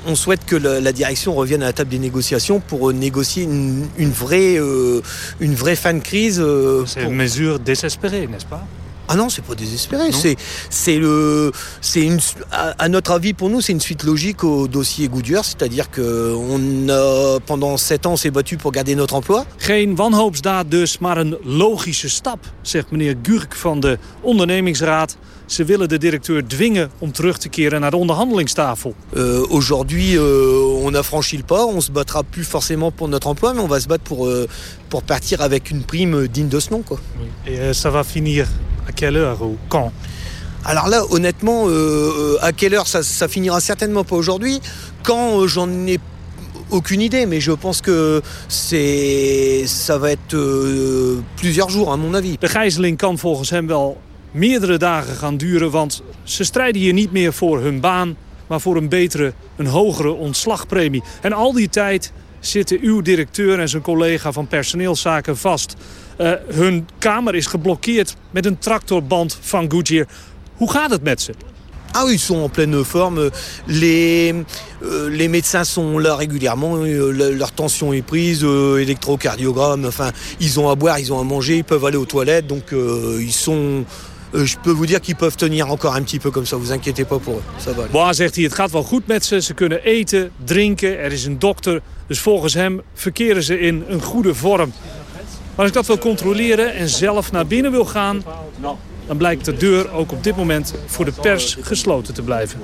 on, souhaite que la, la, direction revienne à la table des négociations pour négocier une, une vraie, euh, une vraie fin de crise. Euh, C'est une mesure désespérée, n'est-ce pas? Ah non, c'est pas désespéré. C'est, c'est le, c'est une, à, à, notre avis, pour nous, c'est une suite logique au dossier Goodyear. C'est-à-dire que on a, pendant sept ans, s'est battu pour garder notre emploi. Geen wanhoopsdaad dus, maar een logische stap, zegt meneer Gurk van de ondernemingsraad. Ze willen de directeur dwingen om terug te keren naar de onderhandelingstafel. Euh, aujourd'hui, euh, on a franchi le pas. On se battra plus forcément pour notre emploi, mais on va se battre pour, euh, pour partir avec une prime digne de ce nom. Quoi. Et ça va finir à quelle heure ou quand alors là, honnêtement, euh, à quelle heure ça, ça finira certainement pas aujourd'hui. Quand euh, j'en ai aucune idée, mais je pense que c'est, ça va être euh, plusieurs jours, à mon avis. De gijzeling kan volgens hem wel meerdere dagen gaan duren, want ze strijden hier niet meer voor hun baan, maar voor een betere, een hogere ontslagpremie. En al die tijd zitten uw directeur en zijn collega van personeelszaken vast. Uh, hun kamer is geblokkeerd met een tractorband van Goodyear. Hoe gaat het met ze? Ah oui, ils sont en pleine forme. Les, euh, les médecins sont là régulièrement. Euh, leur tension est prise, euh, électrocardiogramme. Enfin, ils ont à boire, ils ont à manger, ils peuvent aller aux toilettes. Donc, ils sont. Je peux vous dire qu'ils peuvent tenir encore un petit peu comme ça. Vous inquiétez pas pour eux. Ça va. Zegt hij, het gaat wel goed met ze. Ze kunnen eten, drinken. Er is een dokter. Dus volgens hem verkeren ze in een goede vorm. Maar als ik dat wil controleren en zelf naar binnen wil gaan... dan blijkt de deur ook op dit moment voor de pers gesloten te blijven.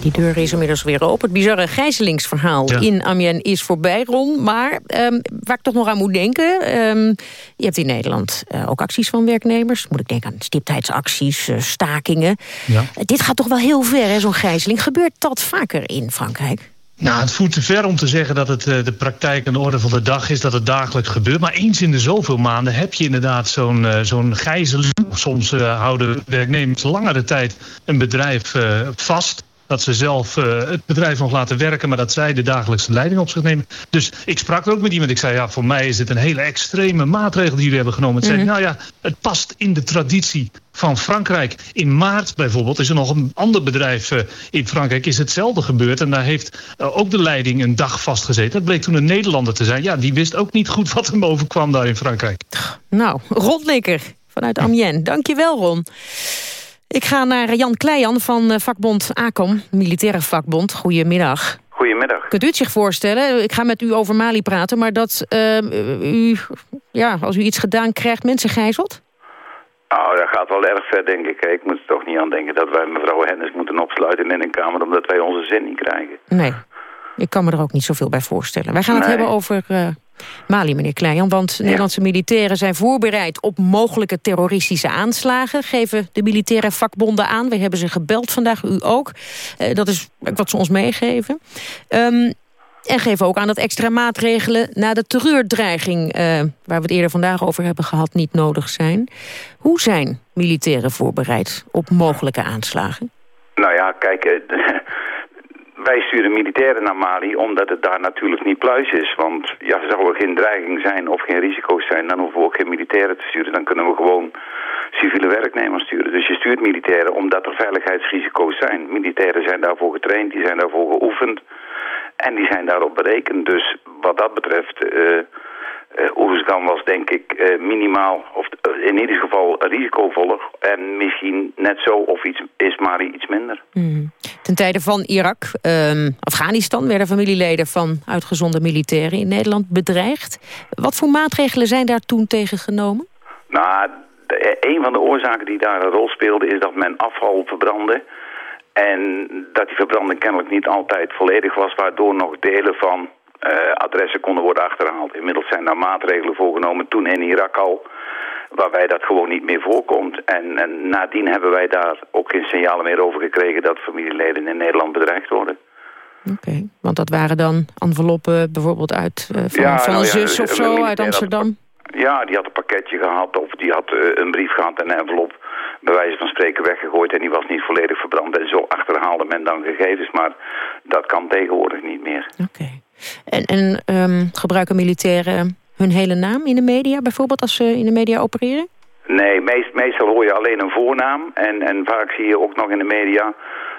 Die deur is inmiddels weer open. Het bizarre gijzelingsverhaal ja. in Amiens is voorbij, Ron. Maar um, waar ik toch nog aan moet denken... Um, je hebt in Nederland uh, ook acties van werknemers. Moet ik denken aan stiptheidsacties, uh, stakingen. Ja. Uh, dit gaat toch wel heel ver, zo'n gijzeling. Gebeurt dat vaker in Frankrijk? Nou, het voert te ver om te zeggen dat het uh, de praktijk een orde van de dag is, dat het dagelijks gebeurt. Maar eens in de zoveel maanden heb je inderdaad zo'n uh, zo'n gijzeling. Soms uh, houden werknemers langere tijd een bedrijf vast. Dat ze zelf het bedrijf nog laten werken, maar dat zij de dagelijkse leiding op zich nemen. Dus ik sprak er ook met iemand. Ik zei, ja, voor mij is dit een hele extreme maatregel die jullie hebben genomen. Het mm -hmm. zei, nou ja, het past in de traditie van Frankrijk. In maart bijvoorbeeld is er nog een ander bedrijf uh, in Frankrijk is hetzelfde gebeurd. En daar heeft uh, ook de leiding een dag vastgezeten. Dat bleek toen een Nederlander te zijn. Ja, die wist ook niet goed wat hem overkwam daar in Frankrijk. Nou, Rotlikker vanuit Amiens. Dankjewel, Ron. Ik ga naar Jan Kleijan van vakbond ACOM, militaire vakbond. Goedemiddag. Goedemiddag. Kunt u het zich voorstellen? Ik ga met u over Mali praten, maar dat uh, u, ja, als u iets gedaan krijgt, mensen gijzelt? Nou, dat gaat wel erg ver, denk ik. Ik moet er toch niet aan denken dat wij mevrouw Hennis moeten opsluiten in een kamer... omdat wij onze zin niet krijgen. Nee, ik kan me er ook niet zoveel bij voorstellen. Wij gaan het nee. hebben over uh, Mali, meneer Kleijan. Want ja. Nederlandse militairen zijn voorbereid op mogelijke terroristische aanslagen. Geven de militaire vakbonden aan. We hebben ze gebeld vandaag, u ook. Uh, dat is wat ze ons meegeven. Um, en geven ook aan dat extra maatregelen na de terreurdreiging... Uh, waar we het eerder vandaag over hebben gehad, niet nodig zijn. Hoe zijn militairen voorbereid op mogelijke aanslagen? Nou ja, kijk, wij sturen militairen naar Mali omdat het daar natuurlijk niet pluis is. Want ja, zou er geen dreiging zijn of geen risico's zijn, dan hoeven we ook geen militairen te sturen. Dan kunnen we gewoon civiele werknemers sturen. Dus je stuurt militairen omdat er veiligheidsrisico's zijn. Militairen zijn daarvoor getraind, die zijn daarvoor geoefend. En die zijn daarop berekend. Dus wat dat betreft, uh, uh, was denk ik uh, minimaal, of in ieder geval risicovoller. En misschien net zo, of iets, is Mali iets minder. Mm. Ten tijde van Irak, um, Afghanistan, werden familieleden van uitgezonden militairen in Nederland bedreigd. Wat voor maatregelen zijn daar toen tegen genomen? Nou, een van de oorzaken die daar een rol speelde is dat men afval verbrandde. En dat die verbranding kennelijk niet altijd volledig was, waardoor nog delen van uh, adressen konden worden achterhaald. Inmiddels zijn daar maatregelen voorgenomen, toen in Irak al, waarbij dat gewoon niet meer voorkomt. En, en nadien hebben wij daar ook geen signalen meer over gekregen dat familieleden in Nederland bedreigd worden. Oké, want dat waren dan enveloppen bijvoorbeeld uit uh, van, Ja, van nou een ja, zus of zo uit had- Amsterdam? Ja, die had een pakketje gehad of die had eh, een brief gehad en een envelop bij wijze van spreken weggegooid en die was niet volledig verbrand. En zo achterhaalde men dan gegevens, maar dat kan tegenwoordig niet meer. En, en ehm, gebruiken militairen hun hele naam in de media bijvoorbeeld als ze in de media opereren? Nee, meest, meestal hoor je alleen een voornaam en, en vaak zie je ook nog in de media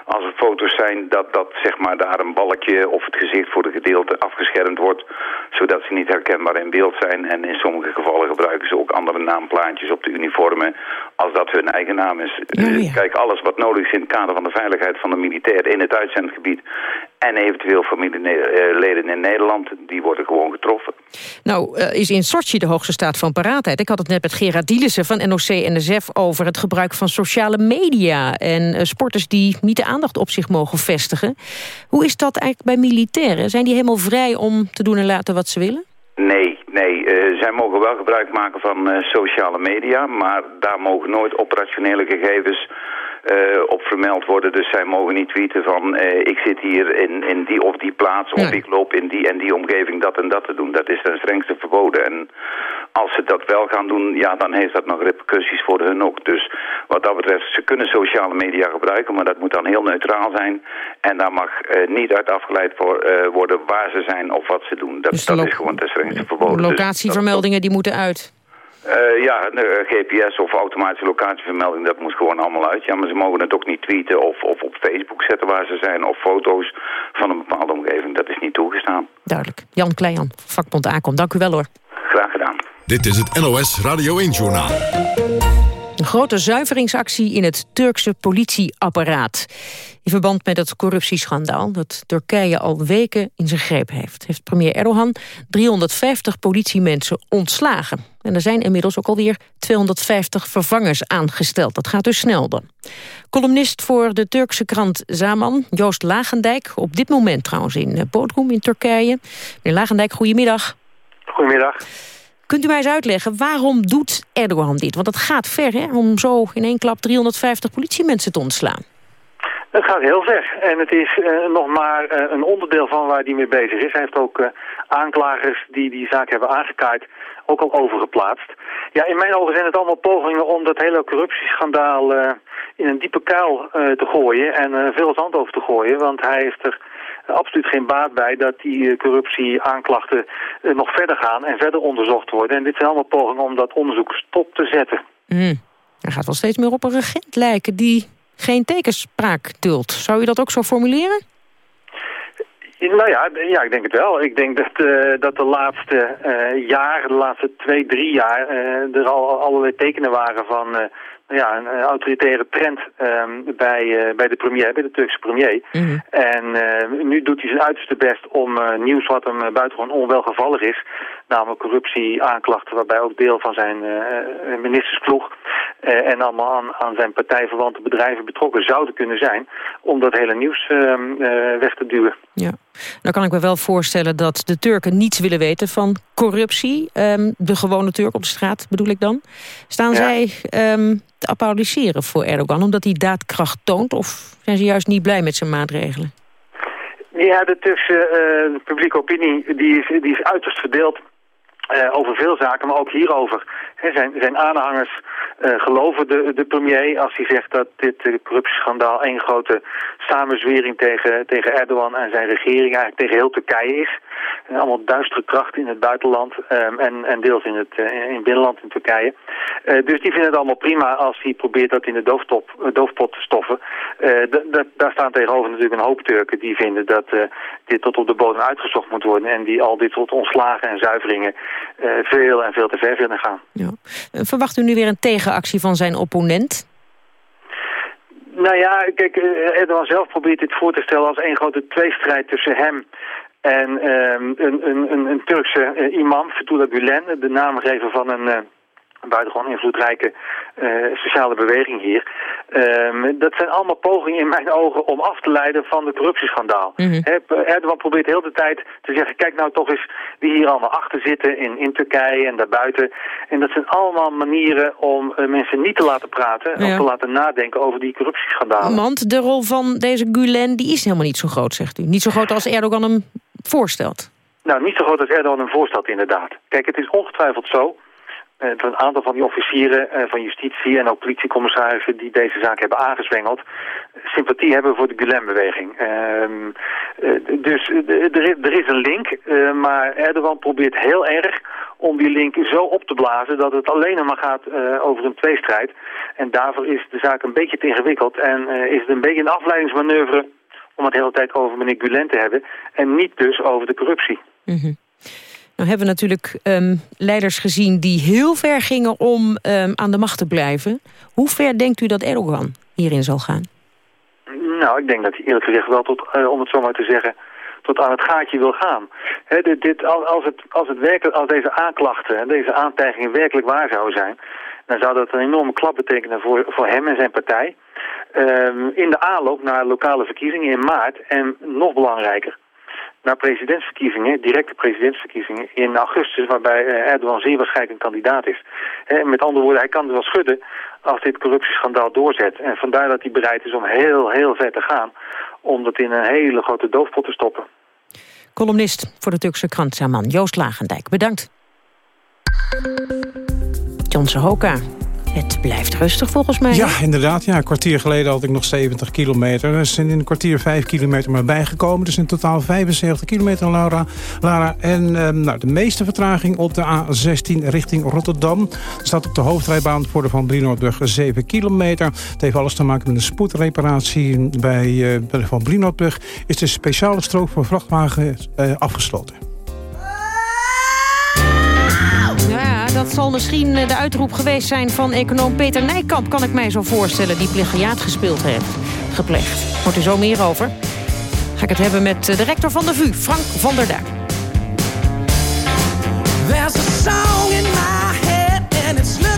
als er foto's zijn dat, dat zeg maar daar een balkje of het gezicht voor de gedeelte afgeschermd wordt, zodat ze niet herkenbaar in beeld zijn. En in sommige gevallen gebruiken ze ook andere naamplaatjes op de uniformen als dat hun eigen naam is. Eh, Kijk, alles wat nodig is in het kader van de veiligheid van de militair in het uitzendgebied en eventueel familieleden in Nederland, die worden gewoon getroffen. Nou, eh, is in Sochi de hoogste staat van paraatheid. Ik had het net met Gerard Dielissen van NOC-NSF over het gebruik van sociale media... en eh, sporters die niet de aandacht op zich mogen vestigen. Hoe is dat eigenlijk bij militairen? Zijn die helemaal vrij om te doen en laten wat ze willen? Nee, nee. eh, zij mogen wel gebruik maken van eh, sociale media, maar daar mogen nooit operationele gegevens eh, op vermeld worden. Dus zij mogen niet tweeten van ik zit hier in, in die of die plaats of ik loop in die en die omgeving dat en dat te doen. Dat is ten strengste verboden. En als ze dat wel gaan doen, ja, dan heeft dat nog repercussies voor hun ook. Dus wat dat betreft, ze kunnen sociale media gebruiken, maar dat moet dan heel neutraal zijn. En daar mag eh, niet uit afgeleid voor, eh, worden waar ze zijn of wat ze doen. Dat, Dus dat is gewoon ten strengste verboden. Dus Locatievermeldingen die moeten uit. eh, ja, de, GPS of automatische locatievermelding, dat moet gewoon allemaal uit. Ja, maar ze mogen het ook niet tweeten of, of op Facebook zetten waar ze zijn... of foto's van een bepaalde omgeving. Dat is niet toegestaan. Duidelijk. Jan Kleijan, vakbond ACOM. Dank u wel hoor. Graag gedaan. Dit is het NOS Radio 1-journaal. Grote zuiveringsactie in het Turkse politieapparaat. In verband met het corruptieschandaal dat Turkije al weken in zijn greep heeft... heeft premier Erdogan 350 politiemensen ontslagen. En er zijn inmiddels ook alweer 250 vervangers aangesteld. Dat gaat dus snel dan. Columnist voor de Turkse krant Zaman, Joost Lagendijk... op dit moment trouwens in eh, Bodrum in Turkije. Meneer Lagendijk, goedemiddag. Goedemiddag. Kunt u mij eens uitleggen, waarom doet Erdogan dit? Want het gaat ver, hè, om zo in één klap 350 politiemensen te ontslaan. Het gaat heel ver. En het is eh, nog maar eh, een onderdeel van waar hij mee bezig is. Hij heeft ook eh, aanklagers die die zaak hebben aangekaaid ook al overgeplaatst. Ja, in mijn ogen zijn het allemaal pogingen om dat hele corruptieschandaal in een diepe kuil te gooien en veel zand over te gooien. Want hij heeft er absoluut geen baat bij dat die eh, corruptieaanklachten eh, nog verder gaan en verder onderzocht worden. En dit zijn allemaal pogingen om dat onderzoek stop te zetten. Hmm. Hij gaat wel steeds meer op een regent lijken die geen tekenspraak duldt. Zou u dat ook zo formuleren? Nou ja, ja, ik denk het wel. Ik denk dat, eh, dat de laatste eh, jaren, de laatste twee, drie jaar, eh, er al allerlei tekenen waren van eh, ja, een, autoritaire trend ehm, bij, eh, bij de premier, bij de Turkse premier. En eh, nu doet hij zijn uiterste best om eh, nieuws wat hem buitengewoon onwelgevallig is, namelijk corruptieaanklachten waarbij ook deel van zijn ministersploeg eh, en allemaal aan, aan zijn partijverwante bedrijven betrokken zouden kunnen zijn, om dat hele nieuws ehm, eh, weg te duwen. Ja. Dan kan ik me wel voorstellen dat de Turken niets willen weten van corruptie. Ehm, de gewone Turk op de straat bedoel ik dan. Staan Ja. zij ehm, te applaudisseren voor Erdogan omdat hij daadkracht toont? Of zijn ze juist niet blij met zijn maatregelen? Ja, de Turkse eh, publieke opinie die is, die is uiterst verdeeld eh, over veel zaken, maar ook hierover. Zijn, zijn aanhangers eh, geloven de, de premier als hij zegt dat dit eh, corruptieschandaal één grote samenzwering tegen, tegen Erdogan en zijn regering, eigenlijk tegen heel Turkije is. Eh, allemaal duistere krachten in het buitenland ehm, en, en deels in het, in binnenland in Turkije. Dus die vinden het allemaal prima als hij probeert dat in de doofpot te stoffen. Daar staan tegenover natuurlijk een hoop Turken die vinden dat dit tot op de bodem uitgezocht moet worden en die al dit soort ontslagen en zuiveringen veel en veel te ver vinden gaan. Ja. Eh, Verwacht u nu weer een tegenactie van zijn opponent? Nou ja, kijk, eh, Erdogan zelf probeert dit voor te stellen als één grote tweestrijd tussen hem en ehm, een, een, een, Turkse eh, imam, Fethullah Gulen, de naamgever van een, een buitengewoon invloedrijke sociale beweging hier. Ehm, dat zijn allemaal pogingen in mijn ogen om af te leiden van de corruptieschandaal. Mm Erdogan probeert heel de tijd te zeggen, kijk nou toch eens wie hier allemaal achter zitten in, in Turkije en daarbuiten. En dat zijn allemaal manieren om mensen niet te laten praten en te laten nadenken over die corruptieschandalen. Want de rol van deze Gulen die is helemaal niet zo groot, zegt u. Niet zo groot als Erdogan hem voorstelt. Nou, niet zo groot als Erdogan hem voorstelt, inderdaad. Kijk, het is ongetwijfeld zo uh, een aantal van die officieren uh, van justitie en ook politiecommissarissen die deze zaak hebben aangezwengeld, sympathie hebben voor de Gulen-beweging. Uh, dus er is een link, maar Erdogan probeert heel erg om die link zo op te blazen dat het alleen maar gaat over een tweestrijd. En daarvoor is de zaak een beetje te ingewikkeld en is het een beetje een afleidingsmanoeuvre om het de hele tijd over meneer Gulen te hebben en niet dus over de corruptie. Mm nou hebben we natuurlijk um, leiders gezien die heel ver gingen om um, aan de macht te blijven. Hoe ver denkt u dat Erdogan hierin zal gaan? Nou, ik denk dat hij eerlijk gezegd wel tot, uh, om het zo maar te zeggen, tot aan het gaatje wil gaan. Dit, als, het, als, het werkelijk, als deze aanklachten en deze aantijgingen werkelijk waar zouden zijn, dan zou dat een enorme klap betekenen voor, voor hem en zijn partij. Um, in de aanloop naar lokale verkiezingen in maart en nog belangrijker, naar presidentsverkiezingen, directe presidentsverkiezingen in augustus, waarbij eh, Erdogan zeer waarschijnlijk kandidaat is. met andere woorden, hij kan er wel schudden als dit corruptieschandaal doorzet. En vandaar dat hij bereid is om heel, heel ver te gaan, om dat in een hele grote doofpot te stoppen. Columnist voor de Turkse krant Zaman, Joost Lagendijk. Bedankt. John Hoka. Het blijft rustig volgens mij. Ja, inderdaad. Ja, een kwartier geleden had ik nog 70 kilometer. Er zijn in een kwartier 5 kilometer maar bijgekomen. Dus in totaal 75 kilometer, Laura. Lara. En eh, nou, de meeste vertraging op de A16 richting Rotterdam. Er staat op de hoofdrijbaan voor de Van Brienoordbrug 7 kilometer. Het heeft alles te maken met een spoedreparatie bij, uh, bij de Van Brienoordbrug. Is de speciale strook voor vrachtwagens uh, afgesloten. Zal misschien eh, de uitroep geweest zijn van econoom Peter Nijkamp... kan ik mij zo voorstellen, die plagiaat gespeeld heeft, gepleegd. Hoort u zo meer over? Ga ik het hebben met eh, de rector van de VU, Frank van der Duin. There's a song in my head and it's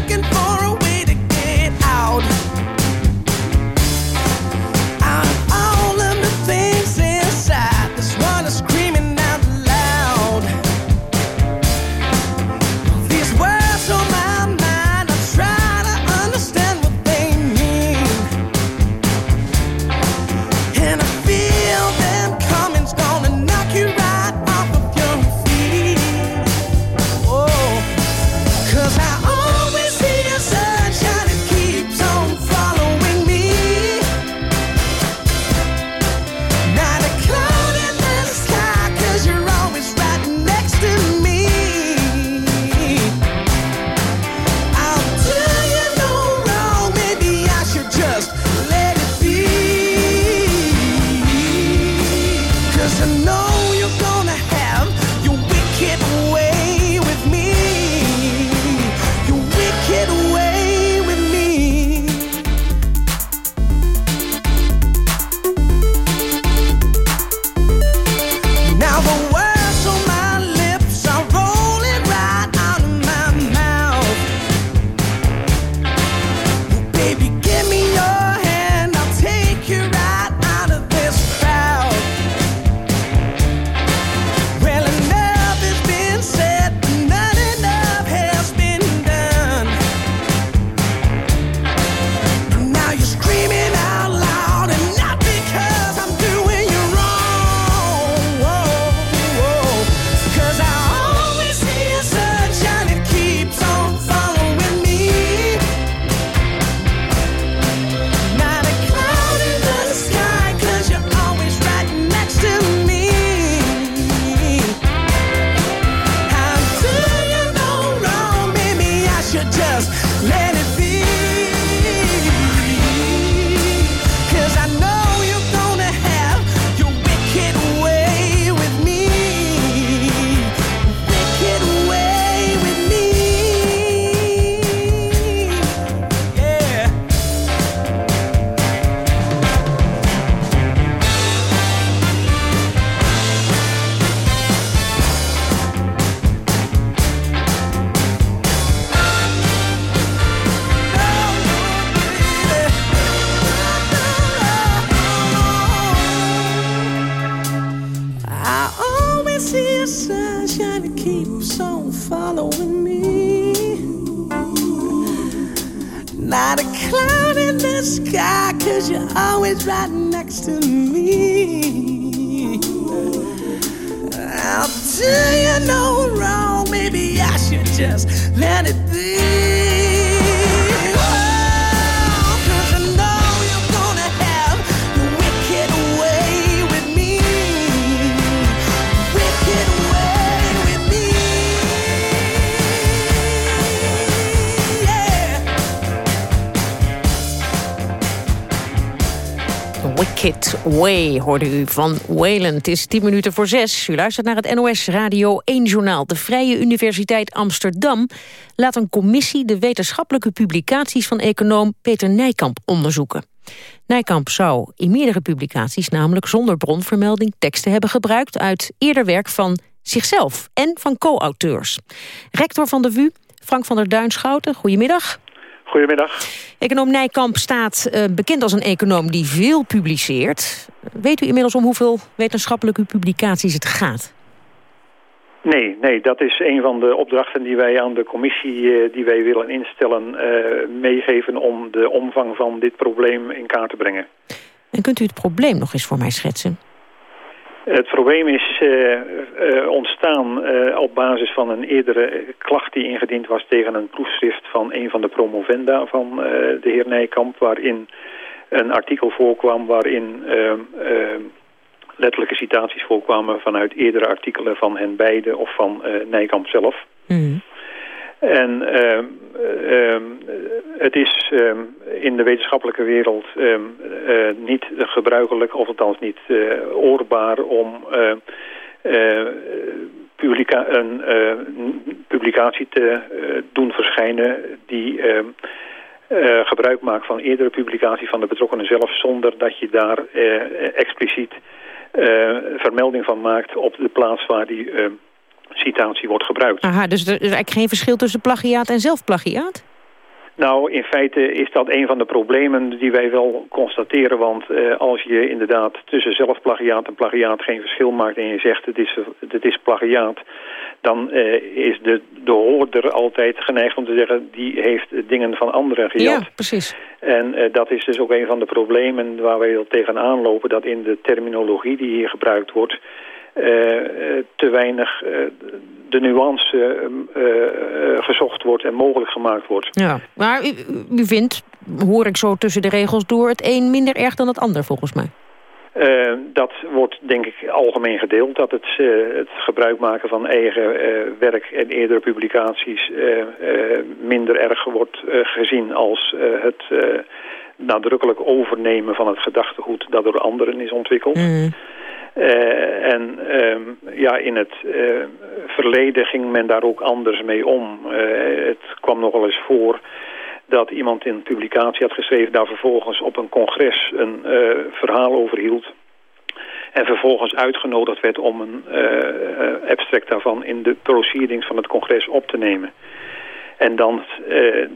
hoorde u van Wayland. Het is 10 minuten voor 6. U luistert naar het NOS Radio 1 Journaal. De Vrije Universiteit Amsterdam laat een commissie... de wetenschappelijke publicaties van econoom Peter Nijkamp onderzoeken. Nijkamp zou in meerdere publicaties, namelijk zonder bronvermelding... teksten hebben gebruikt uit eerder werk van zichzelf en van co-auteurs. Rector van de VU, Frank van der Duinschouten, goedemiddag. Goedemiddag. Econoom Nijkamp staat uh, bekend als een econoom die veel publiceert. Weet u inmiddels om hoeveel wetenschappelijke publicaties het gaat? Nee, nee, dat is een van de opdrachten die wij aan de commissie uh, die wij willen instellen uh, meegeven om de omvang van dit probleem in kaart te brengen. En kunt u het probleem nog eens voor mij schetsen? Het probleem is uh, uh, ontstaan uh, op basis van een eerdere klacht die ingediend was tegen een proefschrift van een van de promovenda van de heer Nijkamp, waarin een artikel voorkwam waarin letterlijke citaties voorkwamen vanuit eerdere artikelen van hen beiden of van Nijkamp zelf. Mm. En uh, uh, het is uh, in de wetenschappelijke wereld niet gebruikelijk, of althans niet oorbaar om publica een publicatie te doen verschijnen die gebruik maakt van eerdere publicatie van de betrokkenen zelf, zonder dat je daar expliciet vermelding van maakt op de plaats waar die citatie wordt gebruikt. Aha, dus er is eigenlijk geen verschil tussen plagiaat en zelfplagiaat? Nou, in feite is dat een van de problemen die wij wel constateren. Want uh, als je inderdaad tussen zelfplagiaat en plagiaat geen verschil maakt... en je zegt het is, het is plagiaat... dan uh, is de, de hoorder altijd geneigd om te zeggen... die heeft dingen van anderen gejat. Ja, precies. En uh, dat is dus ook een van de problemen waar wij tegenaan lopen... dat in de terminologie die hier gebruikt wordt... te weinig de nuance uh, gezocht wordt en mogelijk gemaakt wordt. Ja, maar u, u, vindt, hoor ik zo tussen de regels door... het een minder erg dan het ander volgens mij? Uh, dat wordt denk ik algemeen gedeeld. Dat het, uh, het gebruik maken van eigen werk en eerdere publicaties... minder erg wordt gezien als het nadrukkelijk overnemen van het gedachtegoed... dat door anderen is ontwikkeld. Mm. Uh, en uh, ja, in het uh, verleden ging men daar ook anders mee om. het kwam nog wel eens voor dat iemand in een publicatie had geschreven... daar vervolgens op een congres een verhaal over hield... En vervolgens uitgenodigd werd om een abstract daarvan in de proceedings van het congres op te nemen. En dan uh,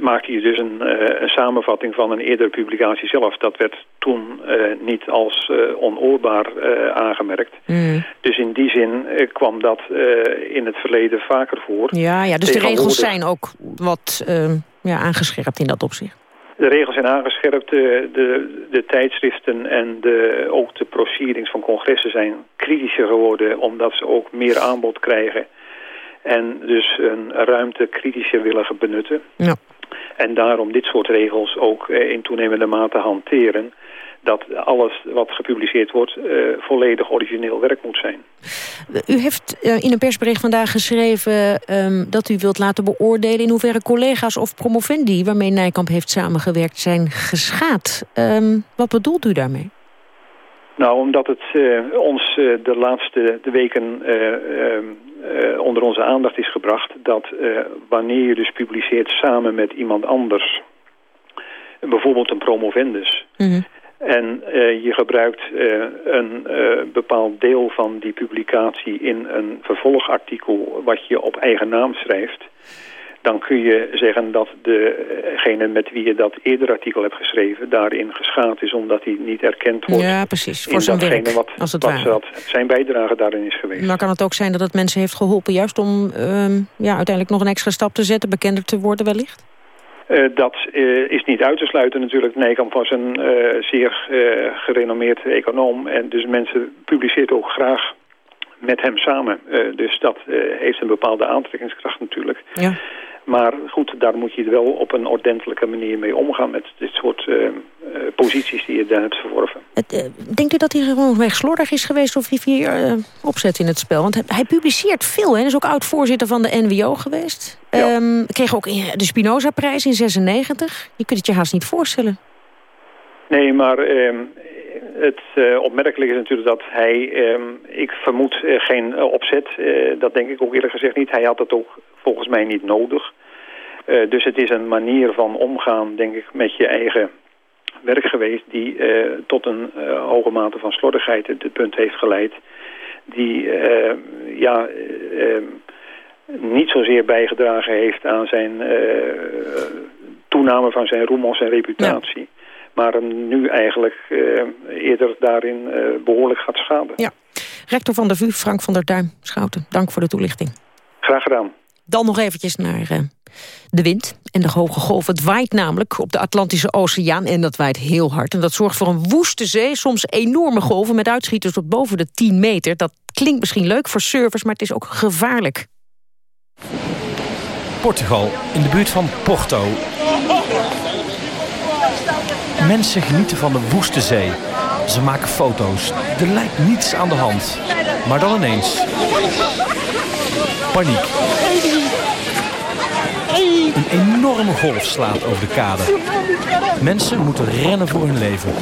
maakte je dus een, uh, een, samenvatting van een eerdere publicatie zelf. Dat werd toen uh, niet als onoorbaar aangemerkt. Mm. Dus in die zin kwam dat in het verleden vaker voor. Ja, ja dus de regels zijn ook wat ja, aangescherpt in dat opzicht. De regels zijn aangescherpt, de, de, de tijdschriften en de, ook de proceedings van congressen zijn kritischer geworden... omdat ze ook meer aanbod krijgen en dus een ruimte kritischer willen benutten. Ja. En daarom dit soort regels ook eh, in toenemende mate hanteren dat alles wat gepubliceerd wordt uh, volledig origineel werk moet zijn. U heeft uh, in een persbericht vandaag geschreven um, dat u wilt laten beoordelen... in hoeverre collega's of promovendi waarmee Nijkamp heeft samengewerkt zijn geschaad. Um, wat bedoelt u daarmee? Nou, omdat het uh, ons de laatste de weken ehm, uh, onder onze aandacht is gebracht... dat uh, wanneer je dus publiceert samen met iemand anders... bijvoorbeeld een promovendus... Mm en uh, je gebruikt een bepaald deel van die publicatie in een vervolgartikel... wat je op eigen naam schrijft dan kun je zeggen dat degene met wie je dat eerder artikel hebt geschreven... daarin geschaad is omdat hij niet erkend wordt. Ja, precies. Voor zijn werk, wat, als het wat zijn bijdrage daarin is geweest. Maar kan het ook zijn dat het mensen heeft geholpen... juist om um, ja, uiteindelijk nog een extra stap te zetten, bekender te worden wellicht? dat is niet uit te sluiten natuurlijk. Nijkamp was een zeer gerenommeerd econoom. En dus mensen publiceert ook graag met hem samen. dus dat heeft een bepaalde aantrekkingskracht natuurlijk. Ja. Maar goed, daar moet je wel op een ordentelijke manier mee omgaan... met dit soort uh, posities die je daar hebt verworven. Uh, denkt u dat hij gewoon weg slordig is geweest of heeft hij uh, opzet in het spel? Want hij, publiceert veel, hè? Hij is ook oud-voorzitter van de NWO geweest. Ja. Um, kreeg ook de Spinoza-prijs in 96. Je kunt het je haast niet voorstellen. Nee, maar ehm, het uh, opmerkelijke is natuurlijk dat hij, um, ik vermoed uh, geen uh, opzet, dat denk ik ook eerlijk gezegd niet. Hij had het ook volgens mij niet nodig. dus het is een manier van omgaan, denk ik, met je eigen werk geweest... die tot een hoge mate van slordigheid het punt heeft geleid... die ja, niet zozeer bijgedragen heeft aan zijn toename van zijn roem of zijn reputatie... maar hem nu eigenlijk uh, eerder daarin uh, behoorlijk gaat schaden. Ja. Rector van de VU, Frank van der Duim, Schouten. Dank voor de toelichting. Graag gedaan. Dan nog eventjes naar uh, de wind en de hoge golf. Het waait namelijk op de Atlantische Oceaan en dat waait heel hard. En dat zorgt voor een woeste zee, soms enorme golven... met uitschieters tot boven de 10 meter. Dat klinkt misschien leuk voor surfers, maar het is ook gevaarlijk. Portugal, in de buurt van Porto. Mensen genieten van de woeste zee. Ze maken foto's. Er lijkt niets aan de hand. Maar dan ineens. Paniek. Een enorme golf slaat over de kade. Mensen moeten rennen voor hun leven.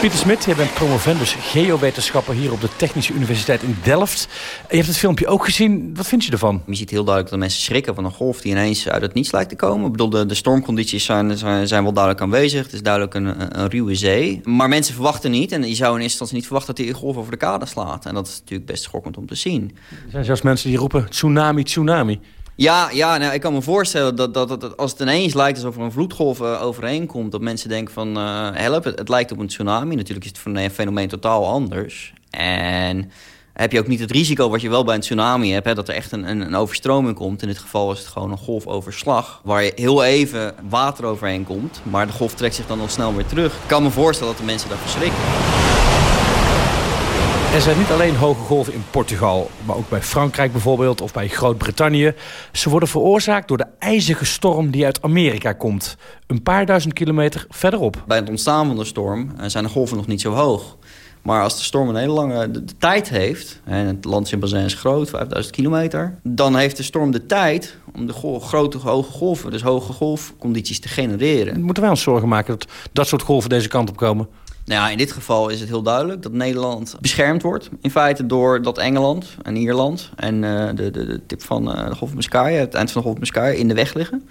Pieter Smit, jij bent promovendus geowetenschapper hier op de Technische Universiteit in Delft. Je hebt het filmpje ook gezien. Wat vind je ervan? Je ziet heel duidelijk dat mensen schrikken van een golf die ineens uit het niets lijkt te komen. Ik bedoel, de, de stormcondities zijn, zijn, wel duidelijk aanwezig. Het is duidelijk een, een, ruwe zee. Maar mensen verwachten niet, en je zou in eerste instantie niet verwachten dat die golf over de kade slaat. En dat is natuurlijk best schokkend om te zien. Er zijn zelfs mensen die roepen tsunami, tsunami. Ja, ja nou, ik kan me voorstellen dat, dat, dat, als het ineens lijkt alsof er een vloedgolf uh, overheen komt... dat mensen denken van, uh, help, het, het, lijkt op een tsunami. Natuurlijk is het fenomeen totaal anders. En heb je ook niet het risico wat je wel bij een tsunami hebt... Hè, dat er echt een, een, een, overstroming komt. In dit geval is het gewoon een golfoverslag... waar je heel even water overheen komt... maar de golf trekt zich dan al snel weer terug. Ik kan me voorstellen dat de mensen daar verschrikken. Er zijn niet alleen hoge golven in Portugal, maar ook bij Frankrijk bijvoorbeeld of bij Groot-Brittannië. Ze worden veroorzaakt door de ijzige storm die uit Amerika komt. Een paar duizend kilometer verderop. Bij het ontstaan van de storm eh, zijn de golven nog niet zo hoog. Maar als de storm een hele lange de, de tijd heeft... en het land Sint-Bazin is groot, 5000 kilometer... dan heeft de storm de tijd om de golf, grote hoge golven... dus hoge golfcondities te genereren. Moeten wij ons zorgen maken dat dat soort golven deze kant op komen? Nou ja, in dit geval is het heel duidelijk dat Nederland beschermd wordt. In feite door dat Engeland en Ierland en uh, de, de, de, tip van uh, de Golf Biscay, het eind van de Golf Biscay, in de weg liggen.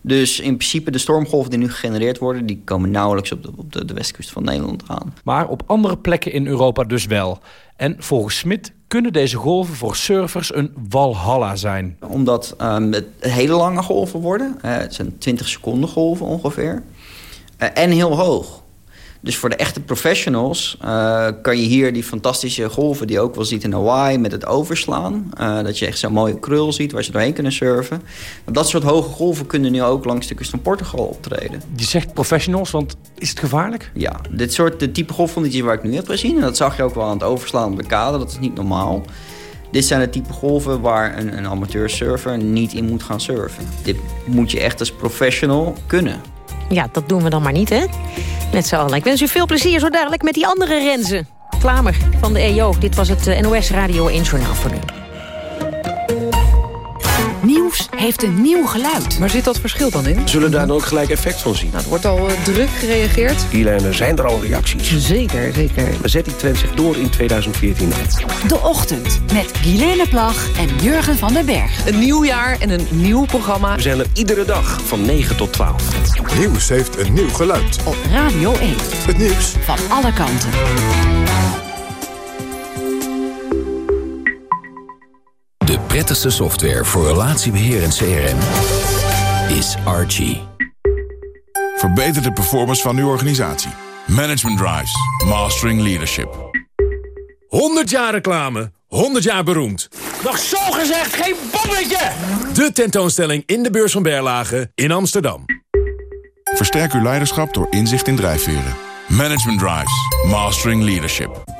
Dus in principe de stormgolven die nu gegenereerd worden... die komen nauwelijks op de, op de, de westkust van Nederland aan. Maar op andere plekken in Europa dus wel. En volgens Smit kunnen deze golven voor surfers een walhalla zijn. Omdat um, het hele lange golven worden. Uh, het zijn 20 seconden golven ongeveer. Uh, en heel hoog. Dus voor de echte professionals uh, kan je hier die fantastische golven... die je ook wel ziet in Hawaii met het overslaan. Uh, dat je echt zo'n mooie krul ziet waar ze doorheen kunnen surfen. Dat soort hoge golven kunnen nu ook langs de kust van Portugal optreden. Je zegt professionals, want is het gevaarlijk? Ja, dit soort de type golfcondities waar ik nu heb gezien... en dat zag je ook wel aan het overslaan op de kade, dat is niet normaal... Dit zijn de type golven waar een, een amateur surfer niet in moet gaan surfen. Dit moet je echt als professional kunnen. Ja, dat doen we dan maar niet, hè? Met z'n allen. Ik wens u veel plezier zo dadelijk met die andere renzen. Klamer van de EO. Dit was het eh, NOS Radio 1 Journaal voor nu. Heeft een nieuw geluid. Maar zit dat verschil dan in? Zullen daar dan ook gelijk effect van zien? Nou, er wordt al uh, druk gereageerd. er zijn er al reacties. Zeker, zeker. Maar zet die trend zich door in 2014? De Ochtend met Guilaine Plag en Jurgen van den Berg. Een nieuw jaar en een nieuw programma. We zijn er iedere dag van 9 tot 12. Nieuws heeft een nieuw geluid. Op Radio 1. Het nieuws van alle kanten. De prettigste software voor relatiebeheer en CRM is Archie. Verbeter de performance van uw organisatie. Management Drives. Mastering Leadership. 100 jaar reclame. 100 jaar beroemd. Nog zo gezegd, geen bommetje! De tentoonstelling in de beurs van Berlage in Amsterdam. Versterk uw leiderschap door inzicht in drijfveren. Management Drives. Mastering Leadership.